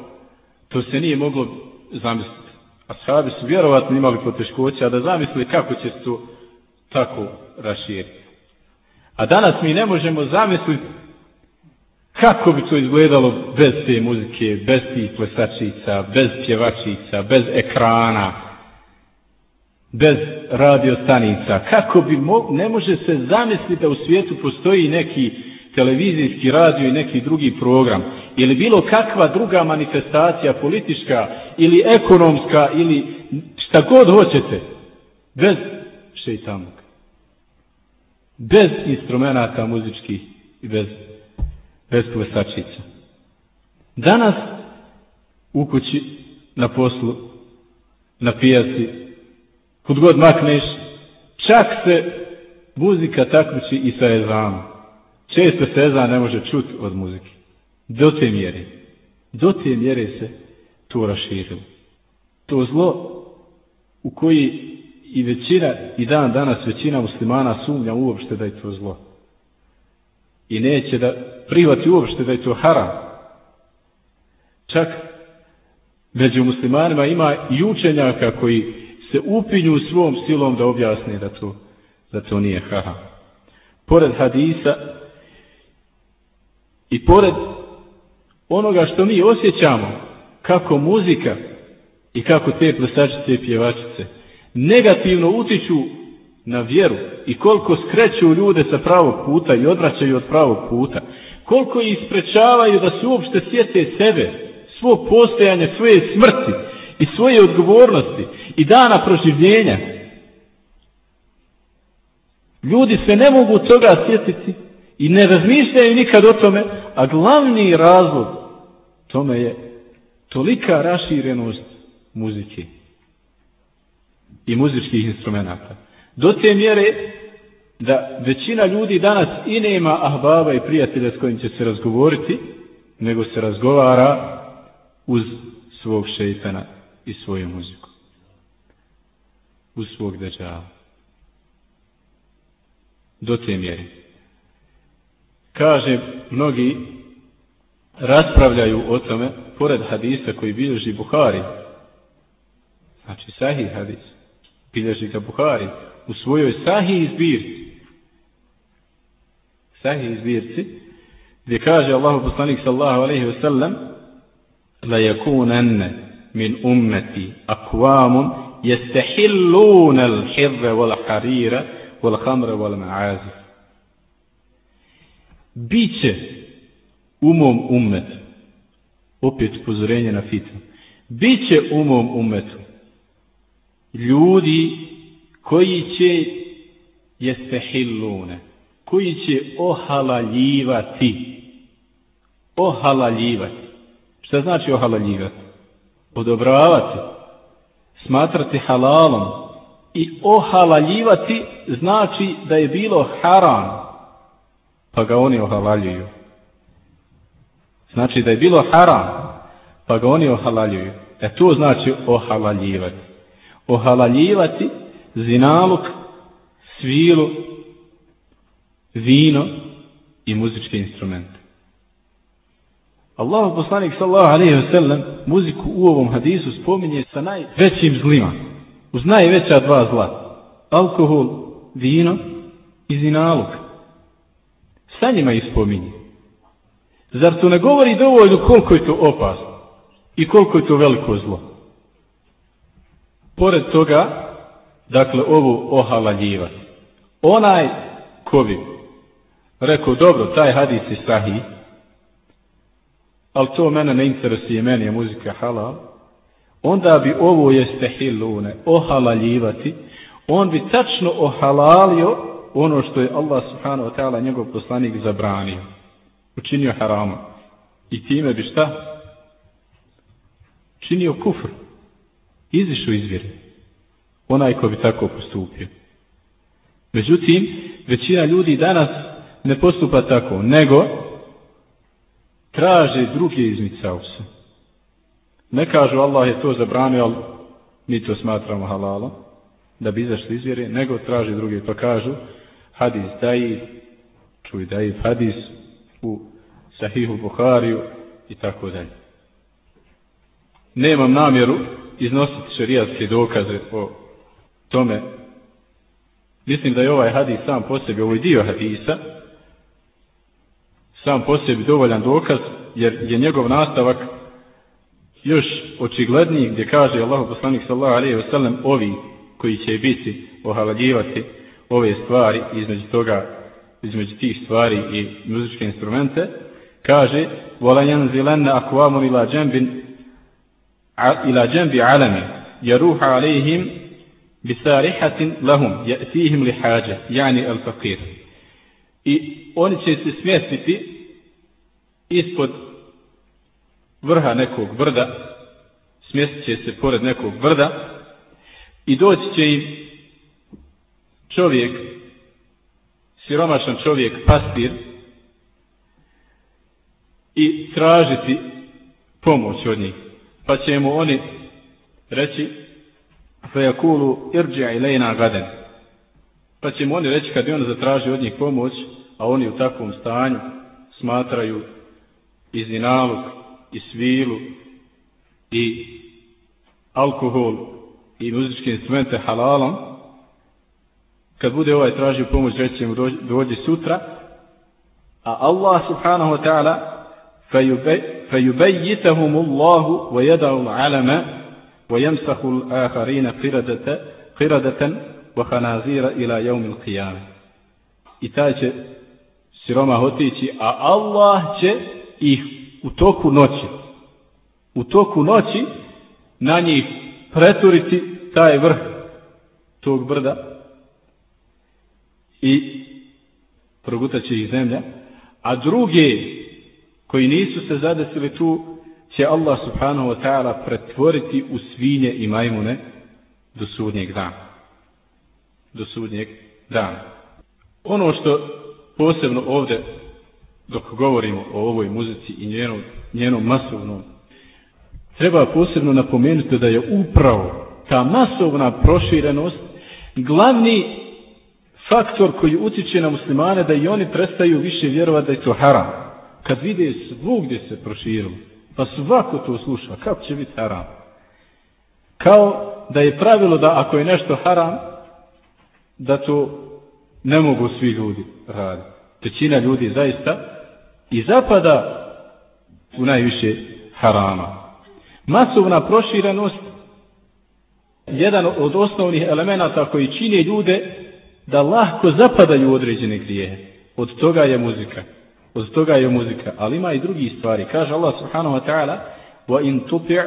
to se nije moglo zamisliti. Ashabi su vjerovatno imali poteškoća da zamisli kako će se to tako raširiti. A danas mi ne možemo zamisliti kako bi to izgledalo bez te muzike, bez tih plesačica, bez pjevačica, bez ekrana, bez radiostanica. Kako bi mo ne može se zamisliti da u svijetu postoji neki televizijski radio i neki drugi program ili bilo kakva druga manifestacija politička ili ekonomska ili šta god hoćete bez šeitanog bez instrumenta muzičkih i bez bez plesačica danas u kući na poslu na pijaci kod god makneš čak se muzika takmiči i sa ezanom često se ezan ne može čuti od muzike Do te mjere. Do te mjere se to raširilo. To zlo u koji i većina, i dan danas većina muslimana sumnja uopšte da je to zlo. I neće da prihvati uopšte da je to haram. Čak među muslimanima ima i učenjaka koji se upinju svom silom da objasne da to, da to nije haram. Pored hadisa i pored onoga što mi osjećamo kako muzika i kako te plesačice i pjevačice negativno utiču na vjeru i koliko skreću ljude sa pravog puta i odvraćaju od pravog puta, koliko ih sprečavaju da se uopšte sjete sebe, svog postojanja, svoje smrti i svoje odgovornosti i dana proživljenja. Ljudi se ne mogu toga sjetiti i ne razmišljaju nikad o tome, a glavni razlog tome je tolika raširenost muzike i muzičkih instrumenta. Do te mjere da većina ljudi danas i nema ahbaba i prijatelja s kojim će se razgovoriti, nego se razgovara uz svog šeitana i svoju muziku. Uz svog deđala. Do te mjere. Kaže mnogi raspravljaju o tome, pored hadisa koji bilježi Buhari, znači sahih hadis, bilježi ga Buhari, u svojoj sahih izbirci, sahih izbirci, gdje kaže Allahu poslanik sallahu alaihi wasallam, la yakunanne min ummati aqwamun yastahilluna al-hirra wal-harira wal-hamre wal-ma'azif biće u mom umetu opet upozorenje na fitnu biće u mom umetu ljudi koji će jeste hillune, koji će ohalaljivati. Ohalaljivati. Šta znači ohalaljivati? Odobravati. Smatrati halalom. I ohalaljivati znači da je bilo haram. Pa ga oni ohalaljuju. Znači da je bilo haram. Pa ga oni ohalaljuju. E to znači ohalaljivati. Ohalaljivati zinaluk svilu, vino i muzičke instrumente. Allah poslanik sallahu alaihi wa sallam muziku u ovom hadisu spominje sa najvećim zlima. Uz najveća dva zla. Alkohol, vino i zinaluk. Sa njima ispominje? Zar to ne govori dovoljno koliko je to opasno i koliko je to veliko zlo? Pored toga, dakle, ovo ohalaljivati onaj ko bi rekao, dobro, taj hadis je sahih, ali to mene ne interesuje, meni je muzika halal, onda bi ovo jeste hilune, ohalaljivati, on bi tačno ohalalio ono što je Allah subhanahu wa ta'ala njegov poslanik zabranio. Učinio harama. I time bi šta? Činio kufr. Izišao iz vjere. Onaj ko bi tako postupio. Međutim, većina ljudi danas ne postupa tako, nego traže druge izmicavce. Ne kažu Allah je to zabranio, ali mi to smatramo halalom, da bi izašli iz vjere, nego traže druge, pa kažu hadis daji, čuj daji hadis u sahihu Buhariju i tako dalje. Nemam namjeru iznositi šarijatske dokaze o tome Mislim da je ovaj hadis sam po sebi, ovaj dio hadisa, sam po sebi dovoljan dokaz, jer je njegov nastavak još očigledniji gdje kaže Allah poslanik sallallahu alejhi ve sellem ovi koji će biti ohalaljivati ove stvari između toga između tih stvari i muzičke instrumente kaže volanjan zilanna akwamu ila janbin ila janbi alami يروح lahum yatihim li haja yani al faqir. I oni će se smjestiti ispod vrha nekog brda smjestit će se pored nekog brda i doći će im čovjek siromašan čovjek pastir i tražiti pomoć od njih pa će mu oni reći fejakulu irđa ilajna gaden. Pa će mu oni reći kad je on zatraži od njih pomoć, a oni u takvom stanju smatraju izinalog i svilu, i alkohol, i muzičke instrumente halalom, kad bude ovaj tražio pomoć, reći će mu dođi sutra, a Allah subhanahu wa ta'ala fejubejitahum Allahu wa yada'u alama ويمسخ الآخرين قردة قردة وخنازير إلى يوم القيامة i taj će siroma otići, a Allah će ih u toku noći, u toku noći na njih preturiti taj vrh tog brda i progutat će ih zemlja, a druge koji nisu se zadesili tu će Allah subhanahu wa ta'ala pretvoriti u svinje i majmune do sudnjeg dana. Do sudnjeg dana. Ono što posebno ovdje dok govorimo o ovoj muzici i njenom, njenom masovnom treba posebno napomenuti da je upravo ta masovna proširenost glavni faktor koji utiče na muslimane da i oni prestaju više vjerovati da je to haram. Kad vide svugdje se proširilo, Pa svako to sluša. Kako će biti haram? Kao da je pravilo da ako je nešto haram, da to ne mogu svi ljudi raditi. Trećina ljudi zaista i zapada u najviše harama. Masovna proširenost jedan od osnovnih elemenata koji čini ljude da lahko zapadaju u određene grijehe. Od toga je muzika. Od toga je muzika. Ali ima i drugi stvari. Kaže Allah subhanahu wa ta'ala وَإِن تُطِعْ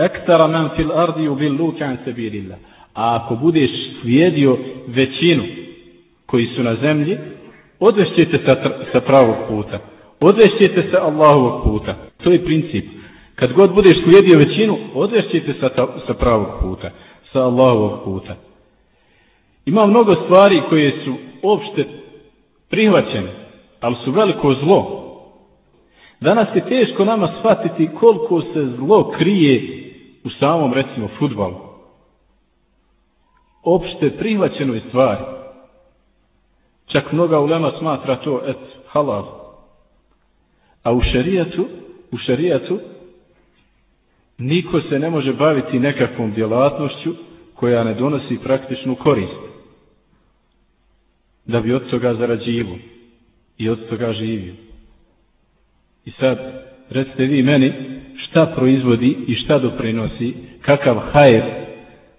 أَكْتَرَ مَنْ فِي الْأَرْضِ يُبِلُّكَ عَنْ سَبِيلِ اللَّهِ A ako budeš slijedio većinu koji su na zemlji, odvešćete sa, sa pravog puta. Odvešćete se Allahovog puta. To je princip. Kad god budeš slijedio većinu, odvešćete sa, sa pravog puta. Sa Allahovog puta. Ima mnogo stvari koje su opšte prihvaćene, ali su veliko zlo. Danas je teško nama shvatiti koliko se zlo krije u samom, recimo, futbalu. Opšte prihvaćenoj stvari. Čak mnoga ulema smatra to, et, halal. A u šarijatu, u šarijatu, niko se ne može baviti nekakvom djelatnošću koja ne donosi praktičnu korist. Da bi od toga zarađivo i od toga živio. I sad, recite vi meni, šta proizvodi i šta doprinosi, kakav hajer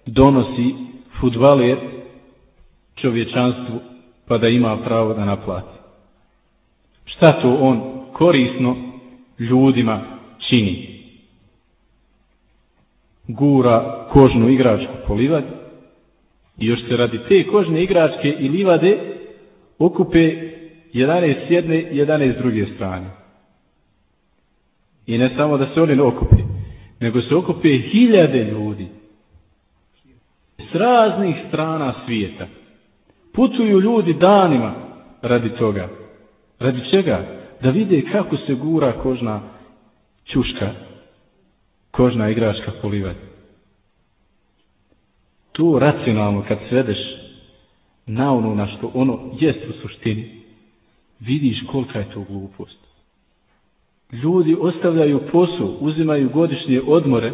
donosi futbaler čovječanstvu pa da ima pravo da naplati. Šta to on korisno ljudima čini? Gura kožnu igračku po livadi i još se radi te kožne igračke i livade okupe 11 s jedne, 11 s druge strane. I ne samo da se oni okupe, nego se okupe hiljade ljudi s raznih strana svijeta. Putuju ljudi danima radi toga. Radi čega? Da vide kako se gura kožna čuška, kožna igračka polivati. Tu racionalno kad svedeš na ono na što ono jest u suštini, vidiš kolika je to glupost. Ljudi ostavljaju posao, uzimaju godišnje odmore,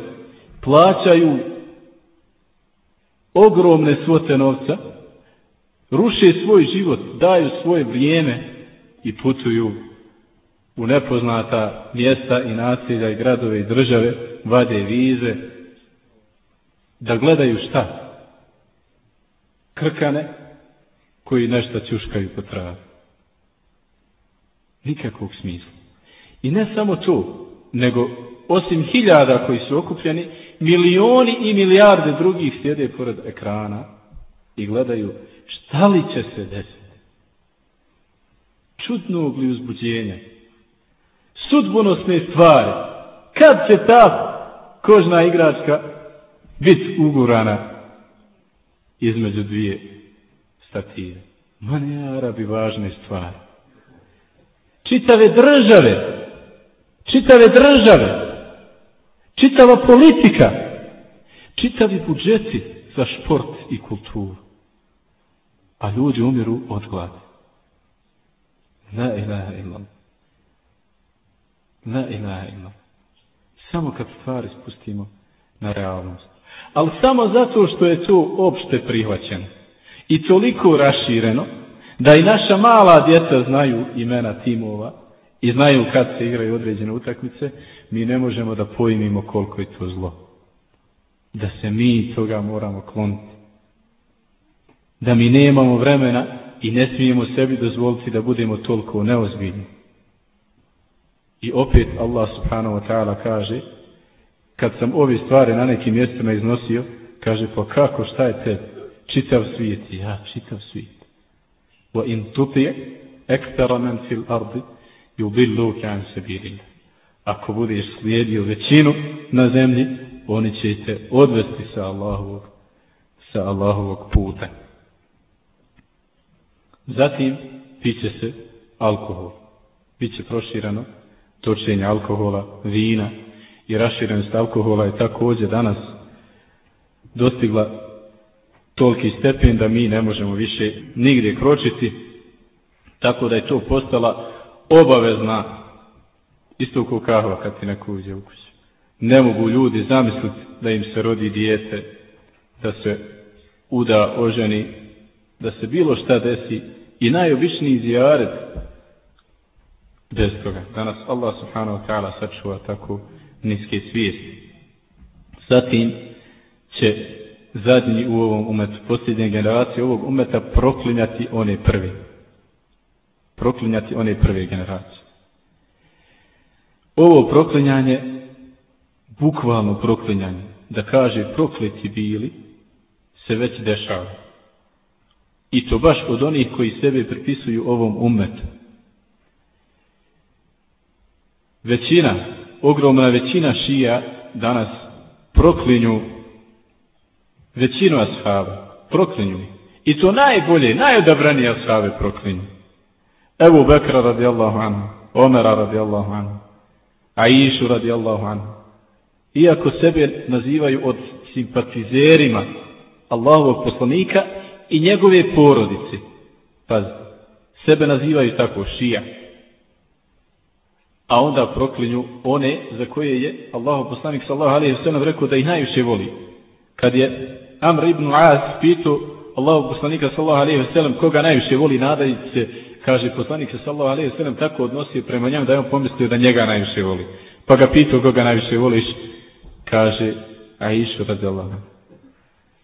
plaćaju ogromne svote novca, ruše svoj život, daju svoje vrijeme i putuju u nepoznata mjesta i nasilja i gradove i države, vade vize, da gledaju šta? Krkane koji nešto ćuškaju po travi. Nikakvog smisla. I ne samo to, nego osim hiljada koji su okupljeni, milioni i milijarde drugih sjede pored ekrana i gledaju šta li će se desiti. Čudnog li uzbuđenja? Sudbonosne stvari. Kad će ta kožna igračka biti ugurana između dvije statije? Ma ne arabi važne stvari. Čitave države čitave države, čitava politika, čitavi budžeti za šport i kulturu. A ljudi umiru od glade. La ilaha illam. La ilaha illam. Samo kad stvari spustimo na realnost. Ali samo zato što je to opšte prihvaćeno i toliko rašireno, da i naša mala djeca znaju imena timova, i znaju kad se igraju određene utakmice, mi ne možemo da pojmimo koliko je to zlo. Da se mi toga moramo kloniti. Da mi nemamo vremena i ne smijemo sebi dozvoliti da budemo toliko neozbiljni. I opet Allah subhanahu wa ta'ala kaže, kad sam ove stvari na nekim mjestima iznosio, kaže, pa kako, šta je tebi? Čitav svijet, ja, čitav svijet. Wa in tuti ekstara men fil ardi, yubillu kan sabilillah. Ako budeš slijedio većinu na zemlji, oni će te odvesti sa Allahovog, sa Allahovog puta. Zatim, piće se alkohol. Biće proširano točenje alkohola, vina i raširenost alkohola je također danas dostigla toliki stepen da mi ne možemo više nigdje kročiti, tako da je to postala obavezna isto kao kahva kad ti neko uđe u kuću. Ne mogu ljudi zamisliti da im se rodi dijete, da se uda, oženi, da se bilo šta desi i najobičniji zijaret bez toga. Danas Allah subhanahu wa ta'ala sačuva tako niske svijesti. Zatim će zadnji u ovom umetu, posljednje generacije ovog umeta proklinjati one prvi. Proklinjati one prve generacije. Ovo proklinjanje, bukvalno proklinjanje, da kaže prokleti bili, se već dešava. I to baš od onih koji sebe pripisuju ovom umetu. Većina, ogromna većina šija danas proklinju većinu ashaba. Proklinju. I to najbolje, najodabranije ashabe proklinju. Ebu Bekra radijallahu anhu, Omera radijallahu anhu, Aishu radijallahu anhu. Iako sebe nazivaju od simpatizerima Allahovog poslanika i njegove porodice. Pazi, sebe nazivaju tako šija. A onda proklinju one za koje je Allahov poslanik sallahu alaihi sallam rekao da ih najviše voli. Kad je Amr ibn As pitao Allahov poslanika alejhi alaihi sellem koga najviše voli nadajući se kaže poslanik se alejhi alaihi sellem tako odnosio prema njemu da je on pomislio da njega najviše voli. Pa ga pitao koga najviše voliš kaže Aisha radijallahu.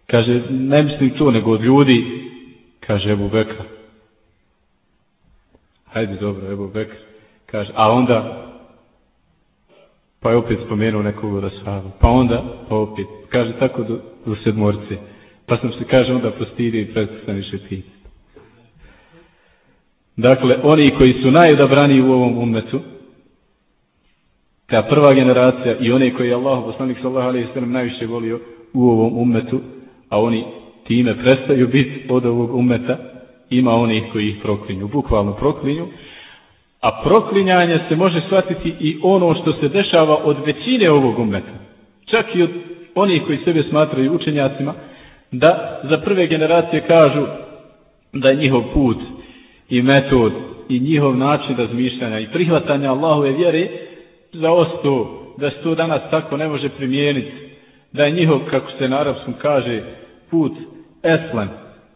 Kaže, ne mislim to, nego od ljudi, kaže Ebu Bekra. Hajde, dobro, Ebu Bekra. Kaže, a onda, pa je opet spomenuo nekog od Ashaba. Pa onda, pa opet, kaže tako do, do sedmorce. Pa sam se, kaže, onda postidio i predstavljam više piti. Dakle, oni koji su najodabrani u ovom umetu, ta prva generacija i one koji je Allah, poslanik sallahu alaihi sallam, najviše volio u ovom umetu, a oni time prestaju biti od ovog umeta, ima onih koji ih proklinju, bukvalno proklinju, a proklinjanje se može shvatiti i ono što se dešava od većine ovog umeta, čak i od oni koji sebe smatraju učenjacima, da za prve generacije kažu da je njihov put i metod i njihov način razmišljanja i prihvatanja Allahove vjere za osto da se to danas tako ne može primijeniti, da je njihov, kako se na arapskom kaže, put eslan,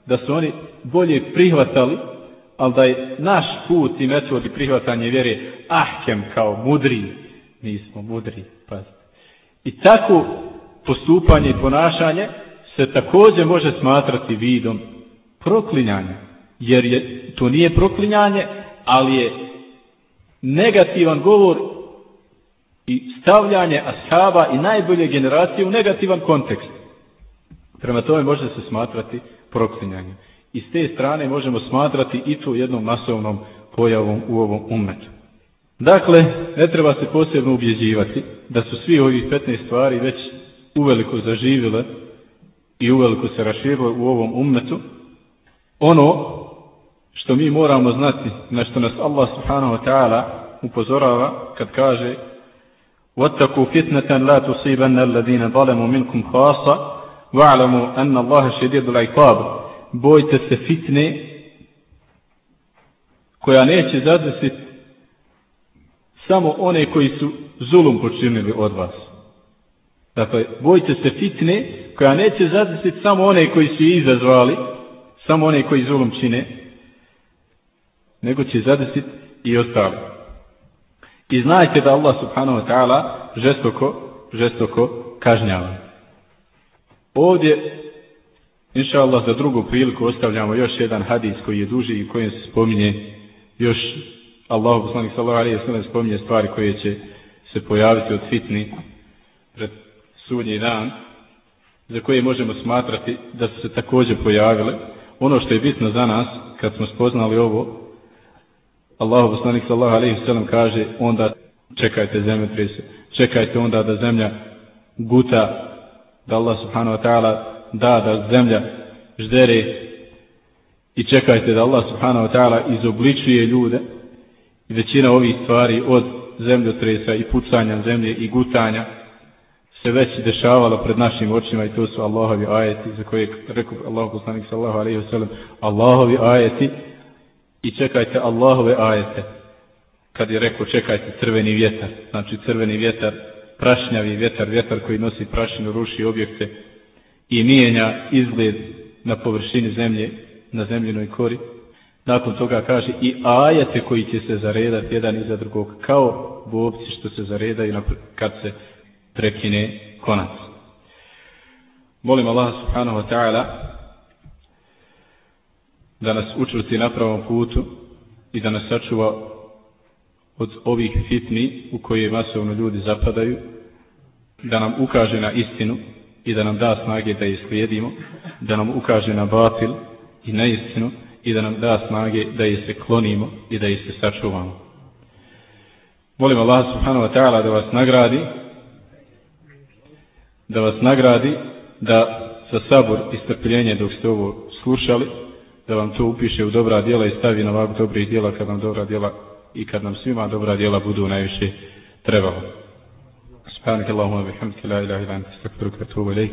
da su oni bolje prihvatali, ali da je naš put i metod i prihvatanje vjere ahkem kao mudri, nismo mudri, pazite. I tako postupanje i ponašanje se također može smatrati vidom proklinjanja, jer je, to nije proklinjanje, ali je negativan govor i stavljanje ashaba i najbolje generacije u negativan kontekst. Prema tome može se smatrati proklinjanje. I s te strane možemo smatrati i to jednom masovnom pojavom u ovom umetu. Dakle, ne treba se posebno ubjeđivati da su svi ovih 15 stvari već uveliko zaživile i uveliko se raširile u ovom umetu. Ono što mi moramo znati, na što nas Allah subhanahu wa ta'ala upozorava kad kaže وَاتَّقُوا فِتْنَةً لَا تُصِيبَنَّ الَّذِينَ ظَلَمُوا مِنْكُمْ خَاصًا Wa'lamu anna Allaha shadidul iqab. Bojte se fitne koja neće zadesiti samo one koji su zulum počinili od vas. Dakle, bojte se fitne koja neće zadesiti samo one koji su izazvali, samo one koji zulom čine, nego će zadesiti i ostali. I znajte da Allah subhanahu wa ta'ala žestoko, žestoko kažnjava. Ovdje, inša Allah, za drugu priliku ostavljamo još jedan hadis koji je duži i kojem se spominje još Allah, poslanik sallallahu alaihi sallam, spominje stvari koje će se pojaviti od fitni pred sudnji dan, za koje možemo smatrati da su se također pojavile. Ono što je bitno za nas, kad smo spoznali ovo, Allahu poslanik sallahu alaihi sallam, kaže onda čekajte zemlje trese, čekajte onda da zemlja guta da Allah subhanahu wa ta'ala da da zemlja ždere i čekajte da Allah subhanahu wa ta'ala izobličuje ljude i većina ovih stvari od zemljotresa i pucanja zemlje i gutanja se već dešavalo pred našim očima i to su Allahovi ajeti za koje je rekao Allah poslanik sallahu alaihi wasallam Allahovi ajeti i čekajte Allahove ajete kad je rekao čekajte crveni vjetar znači crveni vjetar prašnjavi vjetar, vjetar koji nosi prašinu, ruši objekte i mijenja izgled na površini zemlje, na zemljenoj kori. Nakon toga kaže i ajete koji će se zaredati jedan iza drugog, kao bobci što se zaredaju kad se prekine konac. Molim Allah subhanahu wa ta'ala da nas učvrti na pravom putu i da nas sačuva od ovih fitni u koje masovno ljudi zapadaju, da nam ukaže na istinu i da nam da snage da je slijedimo, da nam ukaže na batil i na istinu i da nam da snage da je se klonimo i da je se sačuvamo. Molim Allah subhanahu wa ta'ala da vas nagradi, da vas nagradi, da sa sabor i strpljenje dok ste ovo slušali, da vam to upiše u dobra djela i stavi na ovak dobrih djela kad nam dobra djela i kad nam svima dobra djela budu najviše trebalo. Subhanak Allahumma bihamdika la ilaha illa anta astaghfiruka wa atubu ilayk.